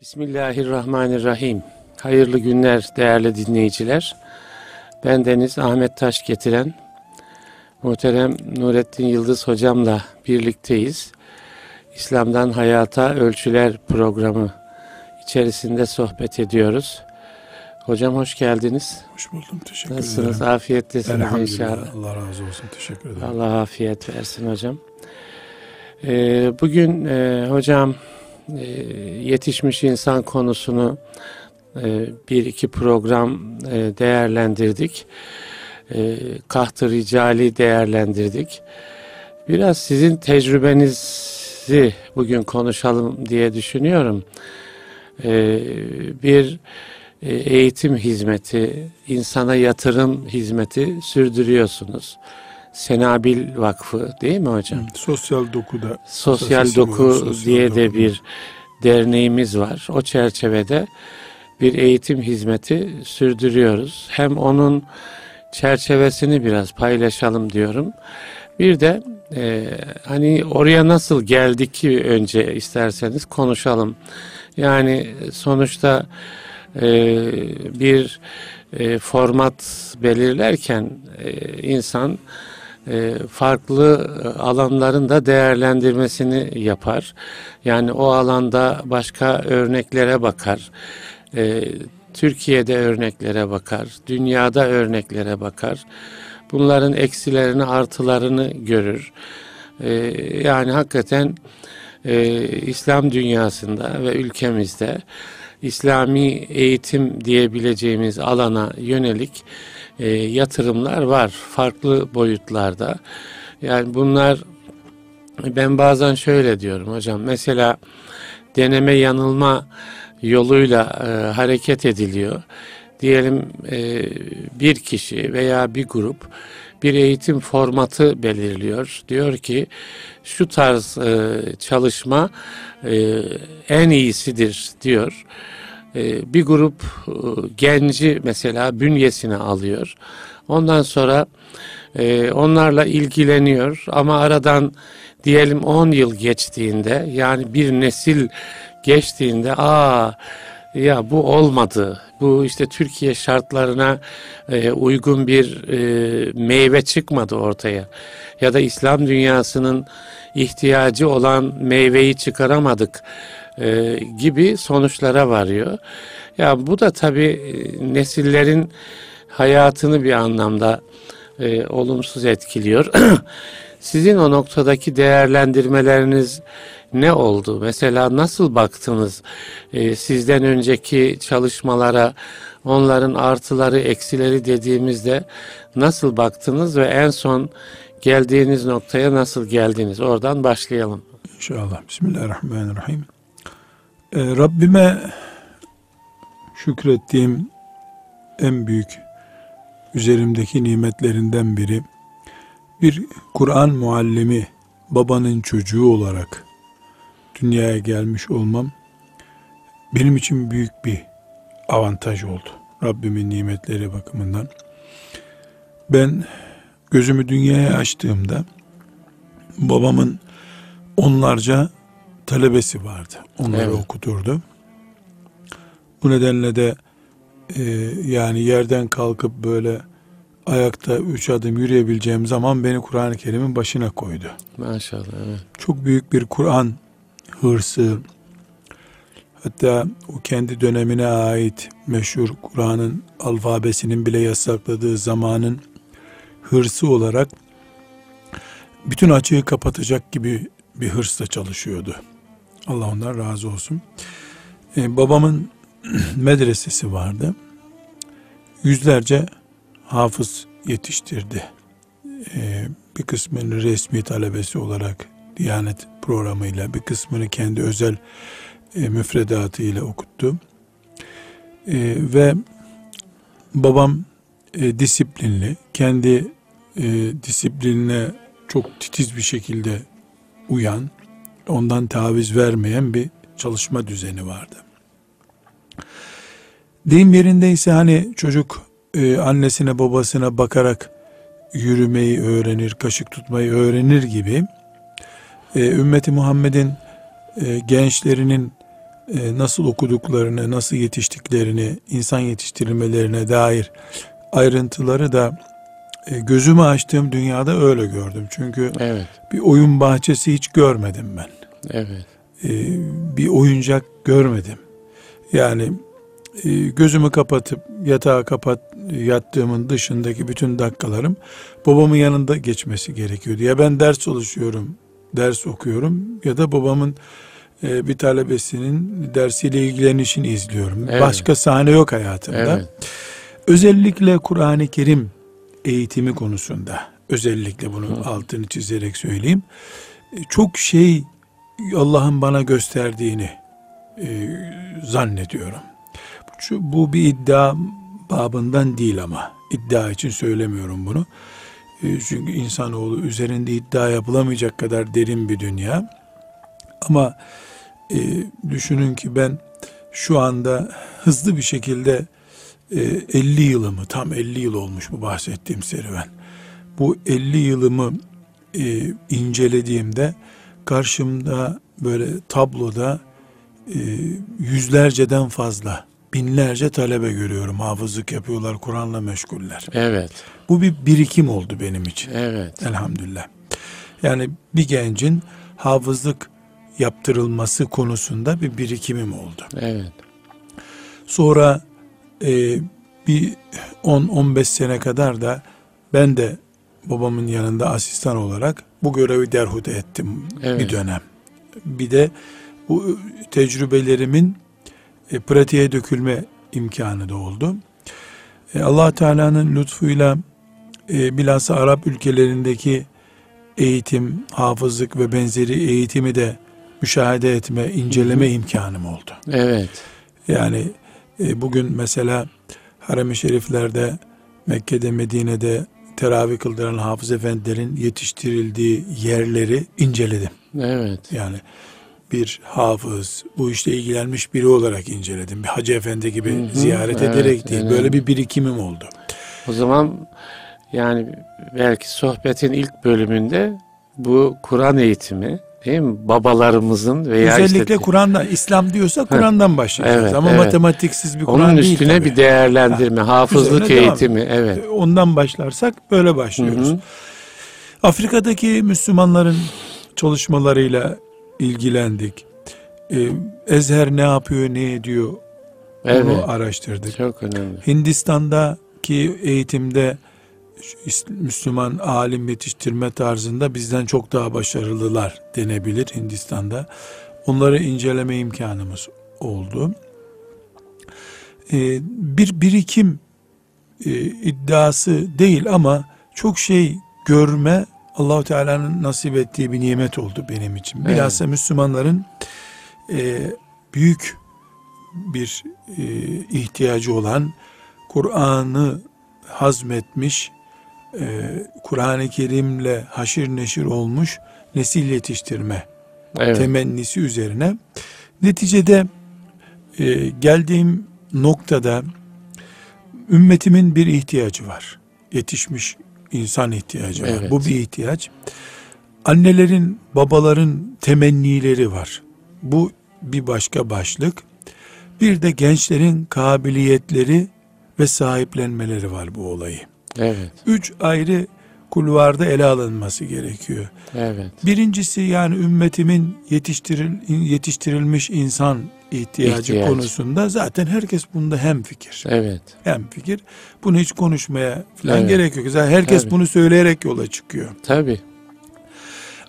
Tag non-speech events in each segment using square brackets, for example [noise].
Bismillahirrahmanirrahim. Hayırlı günler değerli dinleyiciler. Ben Deniz Ahmet Taş getiren muhterem Nurettin Yıldız hocamla birlikteyiz. İslam'dan Hayata Ölçüler programı içerisinde sohbet ediyoruz. Hocam hoş geldiniz. Hoş buldum. Teşekkür Nasılsınız? ederim. Afiyettesiniz inşallah. Allah razı olsun. Teşekkür ederim. Allah afiyet versin hocam. Ee, bugün e, hocam e, yetişmiş insan konusunu e, bir iki program e, değerlendirdik. E, kahtı ricali değerlendirdik. Biraz sizin tecrübenizi bugün konuşalım diye düşünüyorum. E, bir eğitim hizmeti, insana yatırım hizmeti sürdürüyorsunuz. Senabil Vakfı değil mi hocam? Hı, Sosyal dokuda. Sosyal Sosyal Doku sosyal diye de doku. bir derneğimiz var. O çerçevede bir eğitim hizmeti sürdürüyoruz. Hem onun çerçevesini biraz paylaşalım diyorum. Bir de e, hani oraya nasıl geldik ki önce isterseniz konuşalım. Yani sonuçta e, bir e, format belirlerken e, insan e, farklı alanların da değerlendirmesini yapar. Yani o alanda başka örneklere bakar. E, Türkiye'de örneklere bakar. Dünyada örneklere bakar. Bunların eksilerini, artılarını görür. E, yani hakikaten e, İslam dünyasında ve ülkemizde İslami eğitim diyebileceğimiz alana yönelik e, yatırımlar var farklı boyutlarda. Yani bunlar ben bazen şöyle diyorum hocam mesela deneme yanılma yoluyla e, hareket ediliyor. Diyelim e, bir kişi veya bir grup bir eğitim formatı belirliyor. Diyor ki şu tarz e, çalışma e, en iyisidir diyor. E, bir grup e, genci mesela bünyesine alıyor. Ondan sonra e, onlarla ilgileniyor ama aradan diyelim 10 yıl geçtiğinde yani bir nesil geçtiğinde aa ya bu olmadı. Bu işte Türkiye şartlarına e, uygun bir e, meyve çıkmadı ortaya. Ya da İslam dünyasının ihtiyacı olan meyveyi çıkaramadık e, gibi sonuçlara varıyor. Ya bu da tabii e, nesillerin hayatını bir anlamda e, olumsuz etkiliyor. [clears throat] Sizin o noktadaki değerlendirmeleriniz ne oldu? Mesela nasıl baktınız e, sizden önceki çalışmalara, onların artıları, eksileri dediğimizde nasıl baktınız ve en son geldiğiniz noktaya nasıl geldiniz? Oradan başlayalım. İnşallah. Bismillahirrahmanirrahim. Ee, Rabbime şükrettiğim en büyük üzerimdeki nimetlerinden biri bir Kur'an muallimi babanın çocuğu olarak dünyaya gelmiş olmam benim için büyük bir avantaj oldu. Rabbimin nimetleri bakımından. Ben gözümü dünyaya açtığımda babamın onlarca talebesi vardı. Onları Evet. okuturdu. Bu nedenle de e, yani yerden kalkıp böyle ayakta üç adım yürüyebileceğim zaman beni Kur'an-ı Kerim'in başına koydu. Maşallah. Evet. Çok büyük bir Kur'an hırsı, hatta o kendi dönemine ait meşhur Kur'an'ın alfabesinin bile yasakladığı zamanın hırsı olarak bütün açığı kapatacak gibi bir hırsla çalışıyordu. Allah ondan razı olsun. Ee, babamın [clears throat] medresesi vardı. Yüzlerce hafız yetiştirdi. Ee, bir kısmını resmi talebesi olarak Diyanet programıyla, bir kısmını kendi özel e, müfredatıyla okuttu. Ee, ve babam e, disiplinli, kendi e, disiplinine çok titiz bir şekilde uyan, ondan taviz vermeyen bir çalışma düzeni vardı. Deyim yerindeyse hani çocuk e, annesine babasına bakarak yürümeyi öğrenir, kaşık tutmayı öğrenir gibi e, ümmeti Muhammed'in e, gençlerinin e, nasıl okuduklarını, nasıl yetiştiklerini, insan yetiştirilmelerine dair ayrıntıları da e, gözümü açtığım dünyada öyle gördüm. Çünkü Evet. bir oyun bahçesi hiç görmedim ben. Evet. E, bir oyuncak görmedim. Yani e, gözümü kapatıp yatağa kapat yattığımın dışındaki bütün dakikalarım babamın yanında geçmesi gerekiyordu. Ya ben ders çalışıyorum, ders okuyorum ya da babamın e, bir talebesinin dersiyle ilgilenişini izliyorum. Evet. Başka sahne yok hayatımda. Evet. Özellikle Kur'an-ı Kerim eğitimi konusunda özellikle bunu altını çizerek söyleyeyim. E, Çok şey Allah'ın bana gösterdiğini e, zannediyorum. Bu bir iddia babından değil ama iddia için söylemiyorum bunu. E, Çünkü insanoğlu üzerinde iddia yapılamayacak kadar derin bir dünya. Ama e, düşünün ki ben şu anda hızlı bir şekilde e, 50 yılımı tam 50 yıl olmuş bu bahsettiğim serüven. Bu 50 yılımı e, incelediğimde karşımda böyle tabloda e, yüzlerceden fazla binlerce talebe görüyorum. Hafızlık yapıyorlar, Kur'an'la meşguller. Evet. Bu bir birikim oldu benim için. Evet. Elhamdülillah. Yani bir gencin hafızlık yaptırılması konusunda bir birikimim oldu. Evet. Sonra e, bir 10-15 sene kadar da ben de babamın yanında asistan olarak bu görevi derhut ettim Evet. bir dönem. Bir de bu tecrübelerimin e, pratiğe dökülme imkanı da oldu. E, allah Teala'nın lütfuyla e, bilhassa Arap ülkelerindeki eğitim, hafızlık ve benzeri eğitimi de müşahede etme, inceleme imkanım oldu. Evet. Yani e, bugün mesela harem-i şeriflerde Mekke'de Medine'de teravih kıldıran hafız efendilerin yetiştirildiği yerleri inceledim. Evet. Yani bir hafız, bu işte ilgilenmiş biri olarak inceledim. Bir hacı efendi gibi Hı hı, ziyaret evet, ederek değil. evet. Böyle bir birikimim oldu. O zaman yani belki sohbetin ilk bölümünde bu Kur'an eğitimi değil mi? Babalarımızın veya Özellikle işte Kur'an'dan, İslam diyorsa Kur'an'dan başlayacağız. Evet, Ama evet. matematiksiz bir Kur'an onun değil üstüne tabii. bir değerlendirme, hafızlık Üzerine devam eğitimi. Evet. Ondan başlarsak böyle başlıyoruz. hı. Afrika'daki Müslümanların çalışmalarıyla ilgilendik. Ee, Ezher ne yapıyor, ne ediyor Evet. onu araştırdık. Çok önemli. Hindistan'daki eğitimde Müslüman alim yetiştirme tarzında bizden çok daha başarılılar denebilir Hindistan'da. Onları inceleme imkanımız oldu. Ee, bir birikim e, iddiası değil ama çok şey görme Allahu Teala'nın nasip ettiği bir nimet oldu benim için. Evet. Bilhassa Müslümanların e, büyük bir e, ihtiyacı olan Kur'an'ı hazmetmiş, e, Kur'an-ı Kerim'le haşir neşir olmuş nesil yetiştirme Evet. temennisi üzerine. Neticede e, geldiğim noktada ümmetimin bir ihtiyacı var. Yetişmiş insan ihtiyacı var. Evet. Bu bir ihtiyaç. Annelerin, babaların temennileri var. Bu bir başka başlık. Bir de gençlerin kabiliyetleri ve sahiplenmeleri var bu olayı. Evet. Üç ayrı kulvarda ele alınması gerekiyor. Evet. Birincisi yani ümmetimin yetiştiril, yetiştirilmiş insan ihtiyacı İhtiyaç. konusunda zaten herkes bunda hem fikir. Evet. Hem fikir. Bunu hiç konuşmaya falan Evet. gerek yok. Zaten herkes Tabii. bunu söyleyerek yola çıkıyor. Tabii.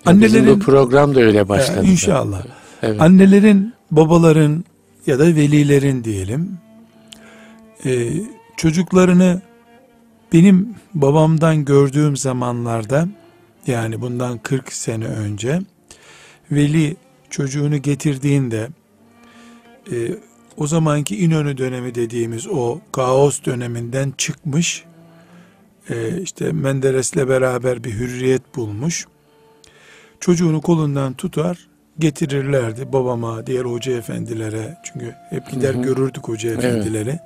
Annelerin Bizim bu program da öyle başladı. Ya, inşallah. Evet. Annelerin, babaların ya da velilerin diyelim e, çocuklarını benim babamdan gördüğüm zamanlarda yani bundan 40 sene önce veli çocuğunu getirdiğinde e, o zamanki İnönü dönemi dediğimiz o kaos döneminden çıkmış e, işte Menderes'le beraber bir hürriyet bulmuş çocuğunu kolundan tutar getirirlerdi babama, diğer hoca efendilere. Çünkü hep gider Hı hı. görürdük hoca efendileri.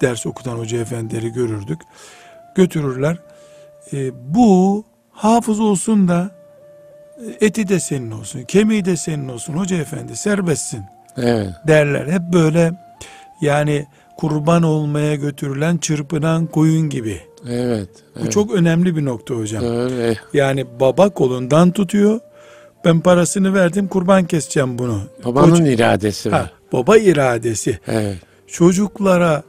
Ders okutan hoca efendileri görürdük. Götürürler. Ee, bu hafız olsun da e, eti de senin olsun, kemiği de senin olsun hoca efendi serbestsin. Evet. derler. Hep böyle yani kurban olmaya götürülen çırpınan koyun gibi. Evet. Bu evet. çok önemli bir nokta hocam. Öyle. Yani baba kolundan tutuyor. Ben parasını verdim kurban keseceğim bunu. Babanın Koç- iradesi var. ha, baba iradesi. Evet. Çocuklara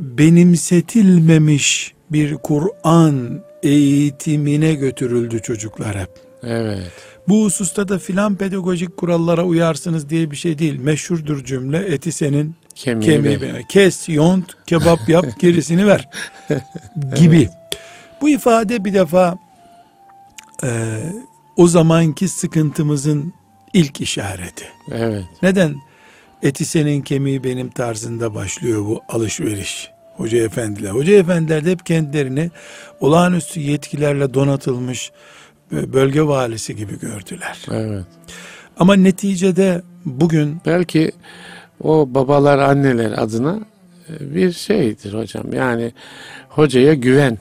benimsetilmemiş bir Kur'an eğitimine götürüldü çocuklar hep. Evet. Bu hususta da filan pedagojik kurallara uyarsınız diye bir şey değil. Meşhurdur cümle eti senin Kemiği, kemiği benim. Kes, yont, kebap yap, [laughs] gerisini ver gibi. Bu ifade bir defa e, o zamanki sıkıntımızın ilk işareti. Evet. Neden? Eti senin kemiği benim tarzında başlıyor bu alışveriş. Hoca efendiler. Hoca efendiler de hep kendilerini olağanüstü yetkilerle donatılmış bölge valisi gibi gördüler. Evet. Ama neticede bugün Belki o babalar anneler adına e, bir şeydir hocam. Yani hocaya güven.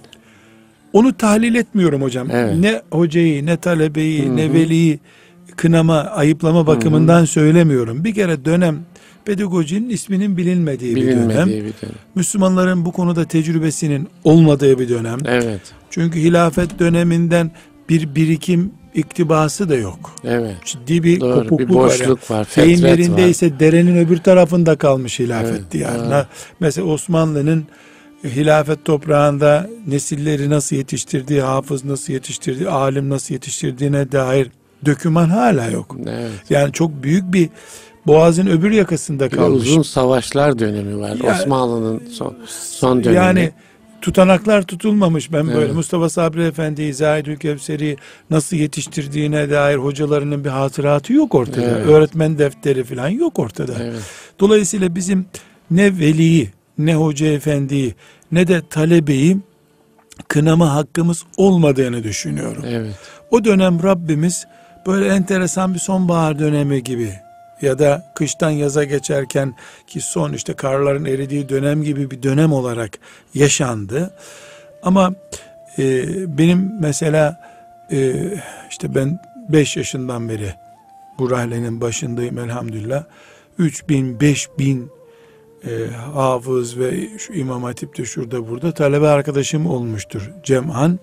onu tahlil etmiyorum hocam. Evet. Ne hocayı, ne talebeyi, Hı ne veliyi kınama, ayıplama bakımından söylemiyorum. Bir kere dönem pedagojinin isminin bilinmediği bir dönem. Bilinmediği bir dönem. Müslümanların bu konuda tecrübesinin olmadığı bir dönem. Evet. Çünkü hilafet döneminden bir birikim iktibası da yok. Evet. Ciddi bir Doğru. kopukluk Bir var. boşluk var. Var. Deyimlerindeyse derenin öbür tarafında kalmış hilafet Evet, diyarına. Mesela Osmanlı'nın hilafet toprağında nesilleri nasıl yetiştirdiği, hafız nasıl yetiştirdiği, alim nasıl yetiştirdiğine dair döküman hala yok. Evet. Yani çok büyük bir boğazın öbür yakasında Bir kalmış. uzun savaşlar dönemi var. Ya- Osmanlı'nın son, son dönemi. Yani tutanaklar tutulmamış. Ben böyle Evet. Mustafa Sabri Efendi'yi, Zahidül Kevser'i nasıl yetiştirdiğine dair hocalarının bir hatıratı yok ortada. Evet. Öğretmen defteri falan yok ortada. Evet. Dolayısıyla bizim ne veliyi, ne hoca efendiyi, ne de talebeyi kınama hakkımız olmadığını düşünüyorum. Evet. O dönem Rabbimiz böyle enteresan bir sonbahar dönemi gibi ya da kıştan yaza geçerken ki son işte karların eridiği dönem gibi bir dönem olarak yaşandı. Ama e, benim mesela e, işte ben 5 yaşından beri bu rahlenin başındayım elhamdülillah. 3000, 5000 e, hafız ve şu İmam Hatip'te şurada burada talebe arkadaşım olmuştur Cem'an.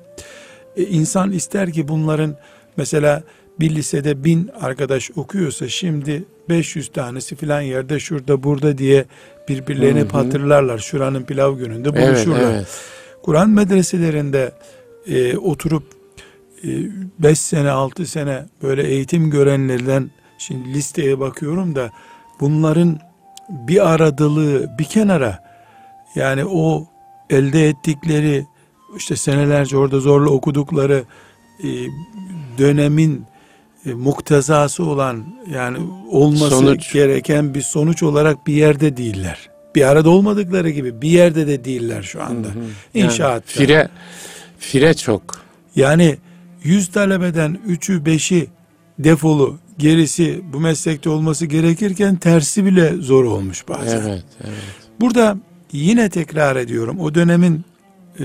E, insan ister ki bunların mesela bir lisede bin arkadaş okuyorsa şimdi 500 tanesi filan yerde şurada burada diye birbirlerini Hı hı. hatırlarlar. Şuranın pilav gününde Evet. buluşurlar. Evet. Kur'an medreselerinde e, oturup 5 sene 6 sene böyle eğitim görenlerden şimdi listeye bakıyorum da bunların bir aradılığı bir kenara yani o elde ettikleri işte senelerce orada zorla okudukları e, dönemin e, muktezası olan yani olması Sonuç. gereken bir sonuç olarak bir yerde değiller. Bir arada olmadıkları gibi bir yerde de değiller şu anda. Hı hı. Yani İnşaatta. Fire, fire çok. Yani 100 talebeden 3'ü 5'i defolu gerisi bu meslekte olması gerekirken tersi bile zor olmuş bazen. Evet. Evet. Burada yine tekrar ediyorum o dönemin e,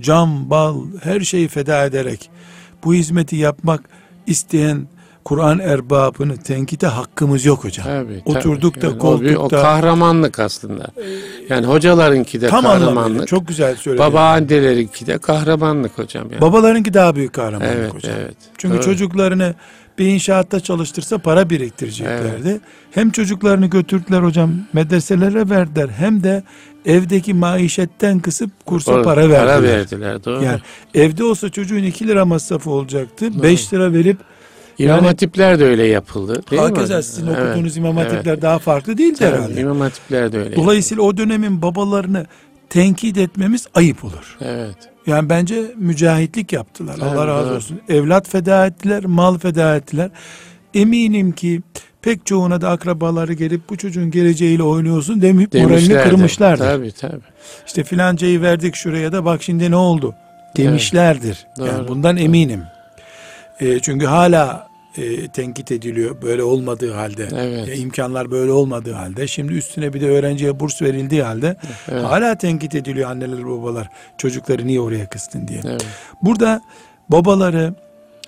cam, bal her şeyi feda ederek bu hizmeti yapmak isteyen Kur'an erbabını tenkite hakkımız yok hocam. Tabii, Oturduk tabii. da Yani o, bir- o koltukta kahramanlık aslında. Yani hocalarınki de tam anlamıyla kahramanlık. çok güzel söyledin. Babaannelerinki de kahramanlık hocam. Yani. Babalarınki daha büyük kahramanlık evet, hocam. evet. Çünkü Doğru. çocuklarını bir inşaatta çalıştırsa para biriktireceklerdi. Hem çocuklarını götürdüler hocam medreselere verdiler hem de evdeki maişetten kısıp kursa Doğru, para verdiler. Para verdiler. Doğru. Yani evde olsa çocuğun 2 lira masrafı olacaktı. 5 lira verip İmam yani- Hatipler de öyle yapıldı. Değil mi? sizin Evet, okuduğunuz imam evet. hatipler daha farklı değildi Tabii, herhalde. İmam Hatipler de öyle. Dolayısıyla o dönemin babalarını tenkit etmemiz ayıp olur. yapıldı. Evet. Yani bence mücahitlik yaptılar. Tabii, Allah razı olsun. Evlat feda ettiler, mal feda ettiler. Eminim ki pek çoğuna da akrabaları gelip bu çocuğun geleceğiyle oynuyorsun demeyip moralini kırmışlardır. Tabii tabii. İşte filancayı verdik şuraya da bak şimdi ne oldu demişlerdir. Doğru. Yani bundan eminim. E, çünkü hala e, tenkit ediliyor böyle olmadığı halde. Evet. E, imkanlar böyle olmadığı halde. Şimdi üstüne bir de öğrenciye burs verildiği halde Evet. hala tenkit ediliyor anneler babalar. Çocukları niye oraya kıstın diye. Evet. Burada babaları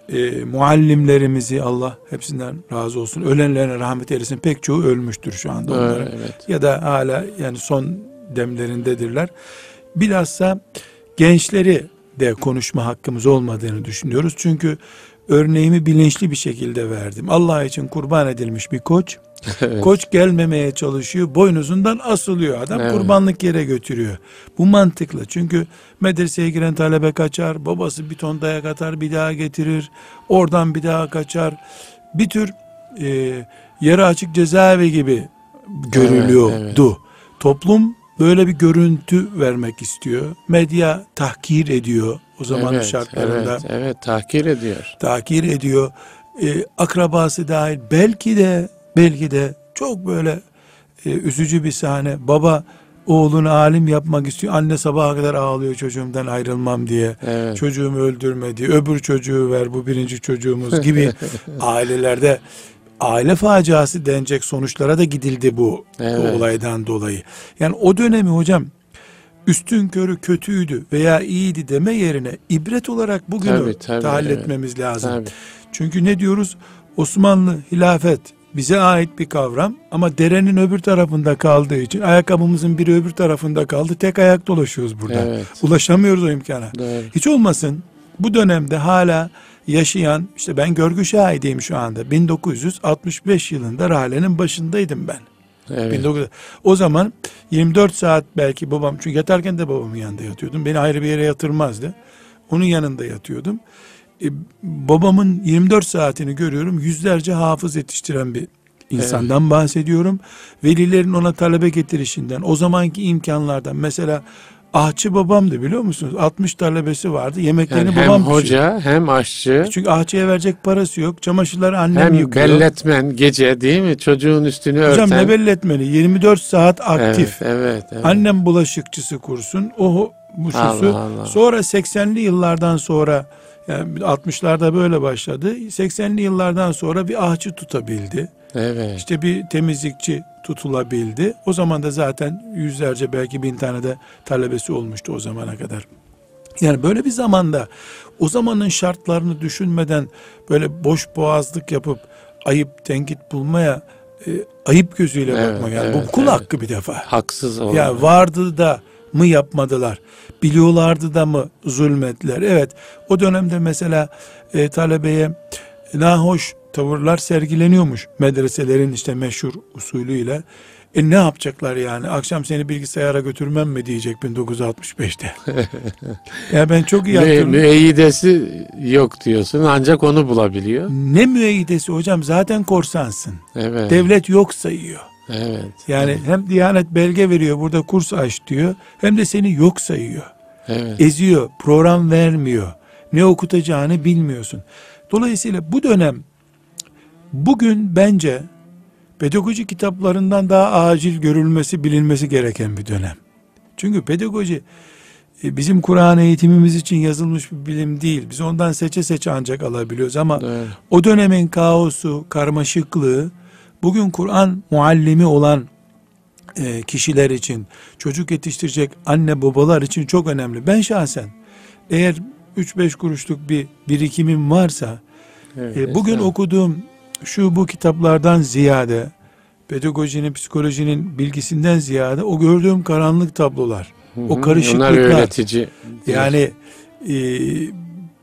e, muallimlerimizi Allah hepsinden razı olsun. Ölenlerine rahmet eylesin. Pek çoğu ölmüştür şu anda Doğru, onların. evet. Ya da hala yani son demlerindedirler. Bilhassa gençleri de konuşma hakkımız olmadığını düşünüyoruz. Çünkü örneğimi bilinçli bir şekilde verdim. Allah için kurban edilmiş bir koç. [laughs] Evet. Koç gelmemeye çalışıyor. Boynuzundan asılıyor. Adam Evet. kurbanlık yere götürüyor. Bu mantıklı. Çünkü medreseye giren talebe kaçar. Babası bir ton dayak atar bir daha getirir. Oradan bir daha kaçar. Bir tür e, yarı açık cezaevi gibi görülüyordu. Toplum böyle bir görüntü vermek istiyor. Medya tahkir ediyor o zamanın evet, şartlarında Evet, evet, tahkir ediyor. takir ediyor. Ee, akrabası dahil belki de belki de çok böyle e, üzücü bir sahne. Baba oğlunu alim yapmak istiyor. Anne sabaha kadar ağlıyor çocuğumdan ayrılmam diye. Evet. Çocuğumu öldürme diye. Öbür çocuğu ver bu birinci çocuğumuz gibi [laughs] ailelerde aile faciası denecek sonuçlara da gidildi bu, bu Evet. olaydan dolayı. Yani o dönemi hocam üstün körü kötüydü veya iyiydi deme yerine ibret olarak bugünü Tabii, tabii, evet. etmemiz lazım. Tabii. Çünkü ne diyoruz? Osmanlı hilafet bize ait bir kavram ama derenin öbür tarafında kaldığı için ayakkabımızın biri öbür tarafında kaldı. Tek ayak dolaşıyoruz burada. Evet. Ulaşamıyoruz o imkana. Doğru. Hiç olmasın bu dönemde hala yaşayan işte ben görgü şahidiyim şu anda. 1965 yılında Rale'nin başındaydım ben. Evet. 1900 O zaman 24 saat belki babam çünkü yatarken de babamın yanında yatıyordum. Beni ayrı bir yere yatırmazdı. Onun yanında yatıyordum. E, babamın 24 saatini görüyorum. Yüzlerce hafız yetiştiren bir insandan bahsediyorum. Velilerin ona talebe getirişinden, o zamanki imkanlardan. Mesela ahçı babamdı biliyor musunuz? 60 talebesi vardı. Yemeklerini Yani hem babam pişirdi. hoca hem aşçı Çünkü ahçıya verecek parası yok. Çamaşırları annem hem yıkıyor. belletmen gece değil mi? Çocuğun üstünü Hocam örten. ne belli etmeli? 24 saat aktif. Evet, evet, evet. Annem bulaşıkçısı kursun. O bu şusu. Allah Allah. Sonra 80'li yıllardan sonra yani 60'larda böyle başladı. 80'li yıllardan sonra bir ahçı tutabildi. Evet. İşte bir temizlikçi tutulabildi. O zaman da zaten yüzlerce belki bin tane de talebesi olmuştu o zamana kadar. Yani böyle bir zamanda o zamanın şartlarını düşünmeden böyle boş boğazlık yapıp ayıp tenkit bulmaya e, ayıp gözüyle Evet, bakmak. Yani evet, bu kul evet. hakkı bir defa. Haksız olan. Ya vardı da mı yapmadılar? Biliyorlardı da mı zulmettiler? Evet o dönemde mesela e, talebeye nahoş tavırlar sergileniyormuş medreselerin işte meşhur usulüyle. E ne yapacaklar yani? Akşam seni bilgisayara götürmem mi diyecek 1965'te. [laughs] ya ben çok iyi hatırlıyorum. müeyyidesi yok diyorsun ancak onu bulabiliyor. Ne müeyyidesi hocam zaten korsansın. Evet. Devlet yok sayıyor. Evet. Yani hem Diyanet belge veriyor burada kurs aç diyor hem de seni yok sayıyor. Evet. eziyor, program vermiyor. Ne okutacağını bilmiyorsun. Dolayısıyla bu dönem bugün bence pedagoji kitaplarından daha acil görülmesi, bilinmesi gereken bir dönem. Çünkü pedagoji e, bizim Kur'an eğitimimiz için yazılmış bir bilim değil. Biz ondan seçe seçe ancak alabiliyoruz ama Doğru. o dönemin kaosu, karmaşıklığı bugün Kur'an muallimi olan e, kişiler için, çocuk yetiştirecek anne babalar için çok önemli. Ben şahsen eğer 3-5 kuruşluk bir birikimim varsa Evet, e, bugün estağfurullah. okuduğum şu bu kitaplardan ziyade pedagojinin, psikolojinin bilgisinden ziyade o gördüğüm karanlık tablolar, Hı o hı, karışıklıklar, Onlar öğretici. yani e,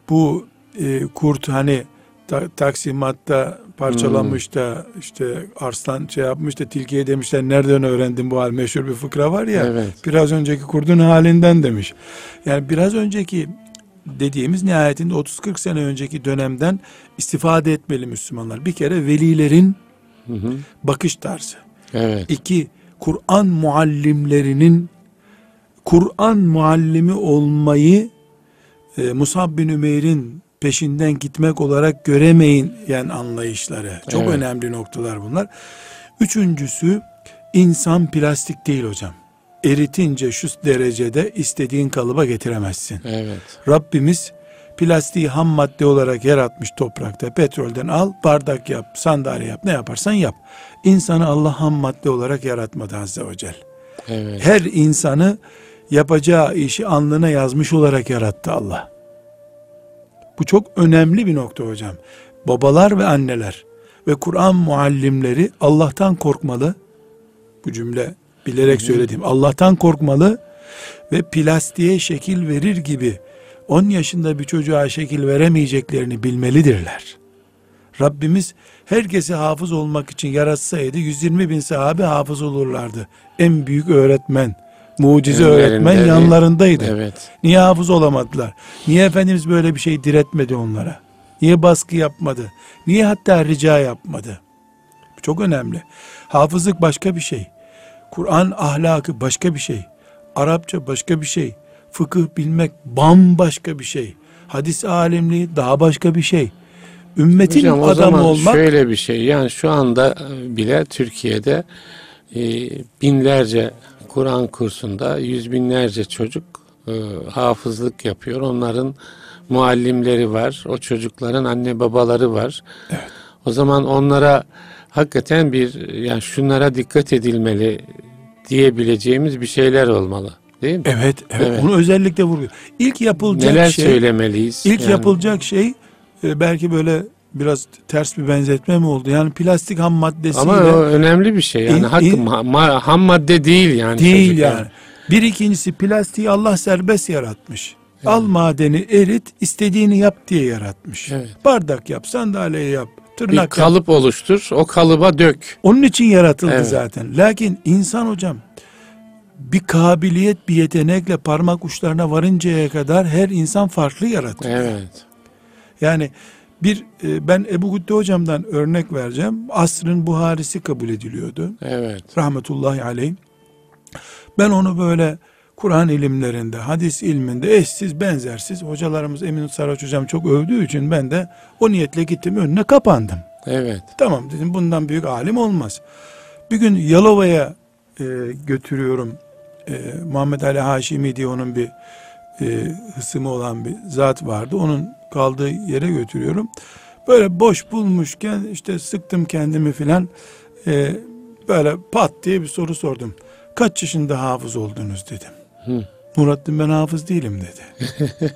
bu e, kurt hani ta, taksimatta parçalanmış da işte arslan şey yapmış da tilkiye demişler nereden öğrendin bu hal meşhur bir fıkra var ya Evet. biraz önceki kurdun halinden demiş. Yani biraz önceki dediğimiz nihayetinde 30-40 sene önceki dönemden istifade etmeli Müslümanlar. Bir kere velilerin Hı hı. bakış tarzı. Evet. İki, Kur'an muallimlerinin Kur'an muallimi olmayı e, Musab bin Ümeyr'in peşinden gitmek olarak göremeyin yani anlayışları. Çok Evet. önemli noktalar bunlar. Üçüncüsü insan plastik değil hocam. Eritince şu derecede istediğin kalıba getiremezsin. Evet. Rabbimiz plastiği ham madde olarak yaratmış toprakta. Petrolden al, bardak yap, sandalye yap, ne yaparsan yap. İnsanı Allah ham madde olarak yaratmadı Azze ve Celle. Evet. Her insanı yapacağı işi alnına yazmış olarak yarattı Allah. Bu çok önemli bir nokta hocam. Babalar ve anneler ve Kur'an muallimleri Allah'tan korkmalı. Bu cümle bilerek söylediğim. Allah'tan korkmalı ve plastiğe şekil verir gibi 10 yaşında bir çocuğa şekil veremeyeceklerini bilmelidirler. Rabbimiz herkesi hafız olmak için yaratsaydı 120 bin sahabe hafız olurlardı. En büyük öğretmen, mucize öğretmen bir- yanlarındaydı. Evet. Niye hafız olamadılar? Niye Efendimiz böyle bir şey diretmedi onlara? Niye baskı yapmadı? Niye hatta rica yapmadı? Bu çok önemli. Hafızlık başka bir şey. Kur'an ahlakı başka bir şey. Arapça başka bir şey. Fıkıh bilmek bambaşka bir şey. Hadis alimliği daha başka bir şey. Ümmetin Hocam adamı zaman olmak şöyle bir şey. Yani şu anda bile Türkiye'de e, binlerce Kur'an kursunda yüz binlerce çocuk e, hafızlık yapıyor. Onların muallimleri var. O çocukların anne babaları var. O zaman onlara hakikaten bir yani şunlara dikkat edilmeli diyebileceğimiz bir şeyler olmalı. Değil mi? evet, evet, Evet. onu özellikle vurguluyor. İlk yapılacak Neler şey söylemeliyiz? İlk Yani- yapılacak şey e, belki böyle biraz ters bir benzetme mi oldu? Yani plastik ham maddesiyle Ama o önemli bir şey. Yani İn- hakkı in- ma- ham madde değil yani. değil çocuk yani. Bir ikincisi plastiği Allah serbest yaratmış. Al madeni erit, istediğini yap diye yaratmış. Evet. Bardak yap, sandalye yap, Bir tırnak yap. kalıp oluştur, o kalıba dök. Onun için yaratıldı Evet. zaten. Lakin insan hocam bir kabiliyet, bir yetenekle parmak uçlarına varıncaya kadar her insan farklı yaratılıyor. Evet. Yani bir e, ben Ebu Gütte hocamdan örnek vereceğim. Asrın Buharisi kabul ediliyordu. Evet. Rahmetullahi aleyh. Ben onu böyle Kur'an ilimlerinde, hadis ilminde eşsiz, benzersiz hocalarımız Emin Saraç hocam çok övdüğü için ben de o niyetle gittim önüne kapandım. Evet. Tamam dedim bundan büyük alim olmaz. Bir gün Yalova'ya e, götürüyorum. E, Muhammed Ali Haşimi diye onun bir e, hısımı olan bir zat vardı. Onun kaldığı yere götürüyorum. Böyle boş bulmuşken işte sıktım kendimi filan. E, böyle pat diye bir soru sordum. Kaç yaşında hafız oldunuz dedim. Hı. Nurattin ben hafız değilim dedi. [laughs]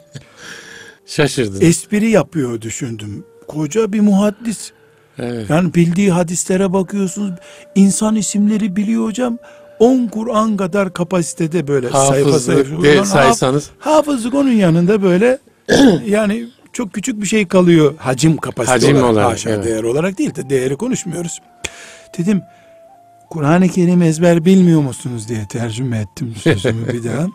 Şaşırdın. Espri yapıyor düşündüm. Koca bir muhaddis. evet. Yani bildiği hadislere bakıyorsunuz. İnsan isimleri biliyor hocam. 10 Kur'an kadar kapasitede böyle sayfa Hafızlık sayfa. de Ulan saysanız. haf- hafızlık onun yanında böyle [clears throat] yani çok küçük bir şey kalıyor hacim kapasite Hacim olarak. olarak, Haşa, evet. değer olarak değil de değeri konuşmuyoruz. Dedim Kur'an-ı Kerim ezber bilmiyor musunuz diye tercüme ettim sözümü [laughs] bir daha.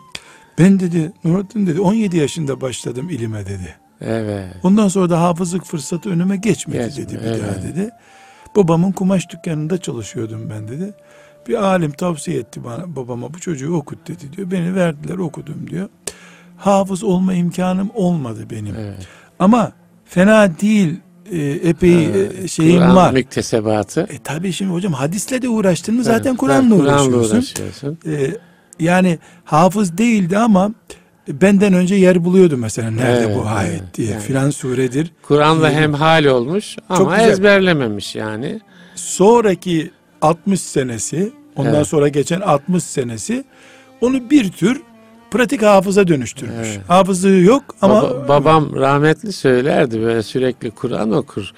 Ben dedi Nurattin dedi 17 yaşında başladım ilime dedi. Evet. Ondan sonra da hafızlık fırsatı önüme geçmedi Geçmedi, dedi bir evet. daha dedi. Babamın kumaş dükkanında çalışıyordum ben dedi. Bir alim tavsiye etti bana babama bu çocuğu okut dedi diyor. Beni verdiler okudum diyor. Hafız olma imkanım olmadı benim. evet. Ama fena değil e, epey e, şeyim Kur'an var. müktesebatı. E tabi şimdi hocam hadisle de uğraştın mı zaten Evet, Kur'an'la Kur'an'la uğraşıyorsun. uğraşıyorsun. E, yani hafız değildi ama benden önce yer buluyordu mesela nerede Evet, bu ayet evet, diye yani. filan suredir. Kur'an'la Diyelim. hem hal olmuş ama güzel. ezberlememiş yani. sonraki 60 senesi ondan Evet. sonra geçen 60 senesi onu bir tür pratik hafıza dönüştürmüş. Evet. Hafızlığı yok ama Baba- babam rahmetli söylerdi böyle sürekli Kur'an okur.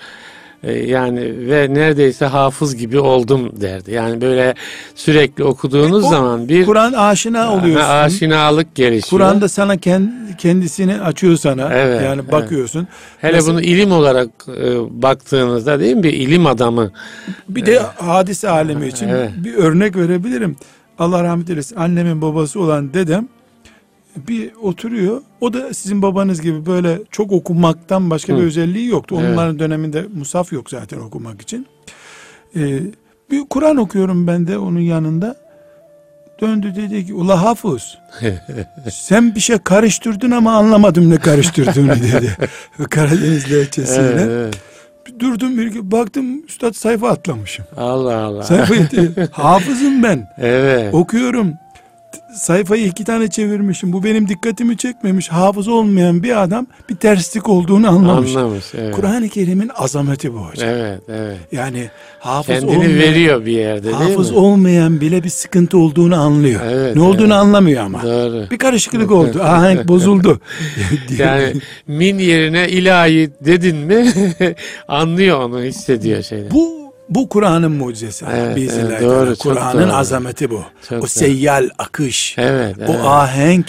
Ee, yani ve neredeyse hafız gibi oldum derdi. Yani böyle sürekli okuduğunuz E, o zaman bir Kur'an aşina oluyorsun. aşinalık gelişiyor. Kur'an'da sana kend- kendisini açıyor sana. Evet, yani evet. bakıyorsun. Hele Mesela- bunu ilim olarak e, baktığınızda değil mi bir ilim adamı. Bir de hadise alemi için Evet. bir örnek verebilirim. Allah rahmet eylesin. Annemin babası olan dedem bir oturuyor. O da sizin babanız gibi böyle çok okumaktan başka Hı. bir özelliği yoktu. Evet. Onların döneminde musaf yok zaten okumak için. Ee, bir Kur'an okuyorum ben de onun yanında. Döndü dedi ki ula hafız [laughs] sen bir şey karıştırdın ama anlamadım ne karıştırdığını [laughs] dedi. Karadeniz lehçesiyle. Evet, evet. Durdum bir baktım üstad sayfa atlamışım. Allah Allah. Sayfa [laughs] hafızım ben. Evet. Okuyorum. Sayfayı iki tane çevirmişim. Bu benim dikkatimi çekmemiş. Hafız olmayan bir adam bir terslik olduğunu anlamış. Anlamış. Evet. Kur'an-ı Kerim'in azameti bu hocam. Evet, evet. Yani hafız Kendini olmayan, veriyor bir yerde değil hafız mi? olmayan bile bir sıkıntı olduğunu anlıyor. Evet, ne olduğunu evet. anlamıyor ama. Doğru. Bir karışıklık oldu. [laughs] Ahenk bozuldu. [laughs] Yani min yerine ilahi dedin mi [laughs] anlıyor onu hissediyor şeyler. bu bu Kur'an'ın mucizesi. Evet, evet, doğru, Kur'an'ın azameti bu. Çok o doğru. seyyal akış. Evet, O evet. ahenk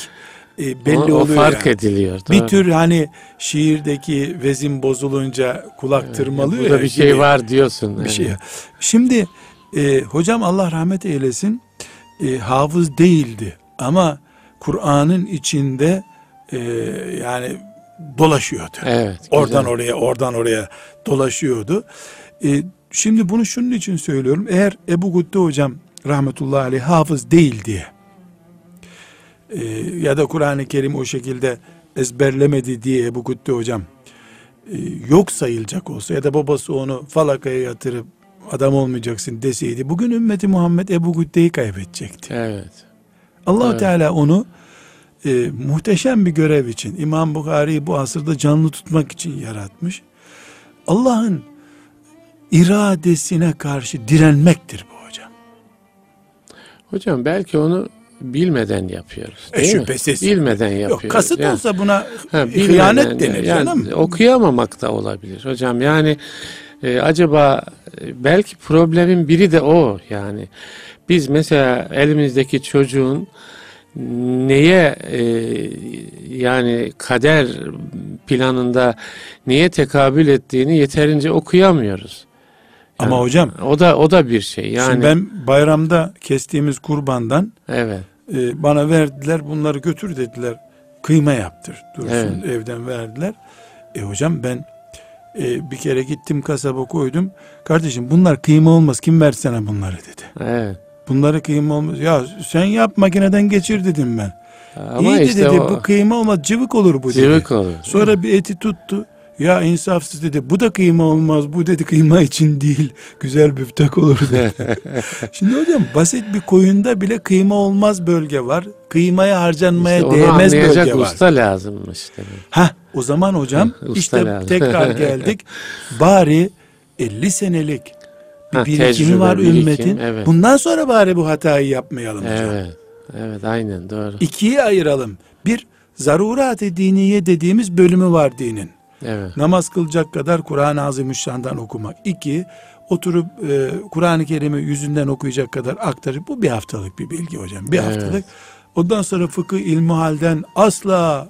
e, belli o, o oluyor. fark yani. ediliyor. Bir doğru. tür hani şiirdeki vezin bozulunca kulak tırmalıyor Burada ya bir şey gibi var diyorsun. Bir evet. şey. Şimdi e, hocam Allah rahmet eylesin e, hafız değildi ama Kur'an'ın içinde e, yani dolaşıyordu. Evet. Oradan güzel. oraya, oradan oraya dolaşıyordu. E, şimdi bunu şunun için söylüyorum. Eğer Ebu Gütte hocam rahmetullahi aleyh hafız değil diye e, ya da Kur'an-ı Kerim o şekilde ezberlemedi diye Ebu Gütte hocam e, yok sayılacak olsa ya da babası onu falakaya yatırıp adam olmayacaksın deseydi bugün ümmeti Muhammed Ebu Gütte'yi kaybedecekti. Evet. allah Evet. Teala onu e, muhteşem bir görev için İmam Bukhari'yi bu asırda canlı tutmak için yaratmış. Allah'ın iradesine karşı direnmektir bu hocam. Hocam belki onu bilmeden yapıyoruz. E, Değil mi? şüphesiz. Bilmeden yapıyoruz. Yok kasıt Yani- olsa buna Ha, hıyanet denir yani canım. Okuyamamak da olabilir hocam. Yani e, acaba e, belki problemin biri de o yani. Biz mesela elimizdeki çocuğun neye e, yani kader planında neye tekabül ettiğini yeterince okuyamıyoruz. Ama Yani hocam o da o da bir şey. Yani şimdi ben bayramda kestiğimiz kurbandan evet. e, bana verdiler bunları götür dediler. Kıyma yaptır dursun Evet. evden verdiler. E hocam ben e, bir kere gittim kasaba koydum. Kardeşim bunlar kıyma olmaz kim versene bunları dedi. Evet. Bunları kıyma olmaz. Ya sen yap makineden geçir dedim ben. Ama İyi de işte dedi o bu kıyma olmaz cıvık olur bu dedi. cıvık olur. Sonra bir eti tuttu. Ya insafsız dedi. Bu da kıyma olmaz. Bu dedi kıyma için değil. Güzel büftek olur dedi. [laughs] Şimdi hocam basit bir koyunda bile kıyma olmaz bölge var. Kıymaya harcanmaya İşte değmez bölge var. usta lazımmış demek. Ha o zaman hocam [laughs] işte lazım. tekrar [laughs] geldik. Bari 50 senelik bir Ha, birikimi tecrübe, var birikim, ümmetin. evet. Bundan sonra bari bu hatayı yapmayalım hocam. Evet. Evet aynen doğru. İkiye ayıralım. Bir zarurat-ı diniye dediğimiz bölümü var dinin. Evet. Namaz kılacak kadar Kur'an-ı Azimüşşan'dan okumak. İki, oturup e, Kur'an-ı Kerim'i yüzünden okuyacak kadar aktarıp bu bir haftalık bir bilgi hocam. Bir Evet. haftalık. Ondan sonra fıkıh ilmi halden asla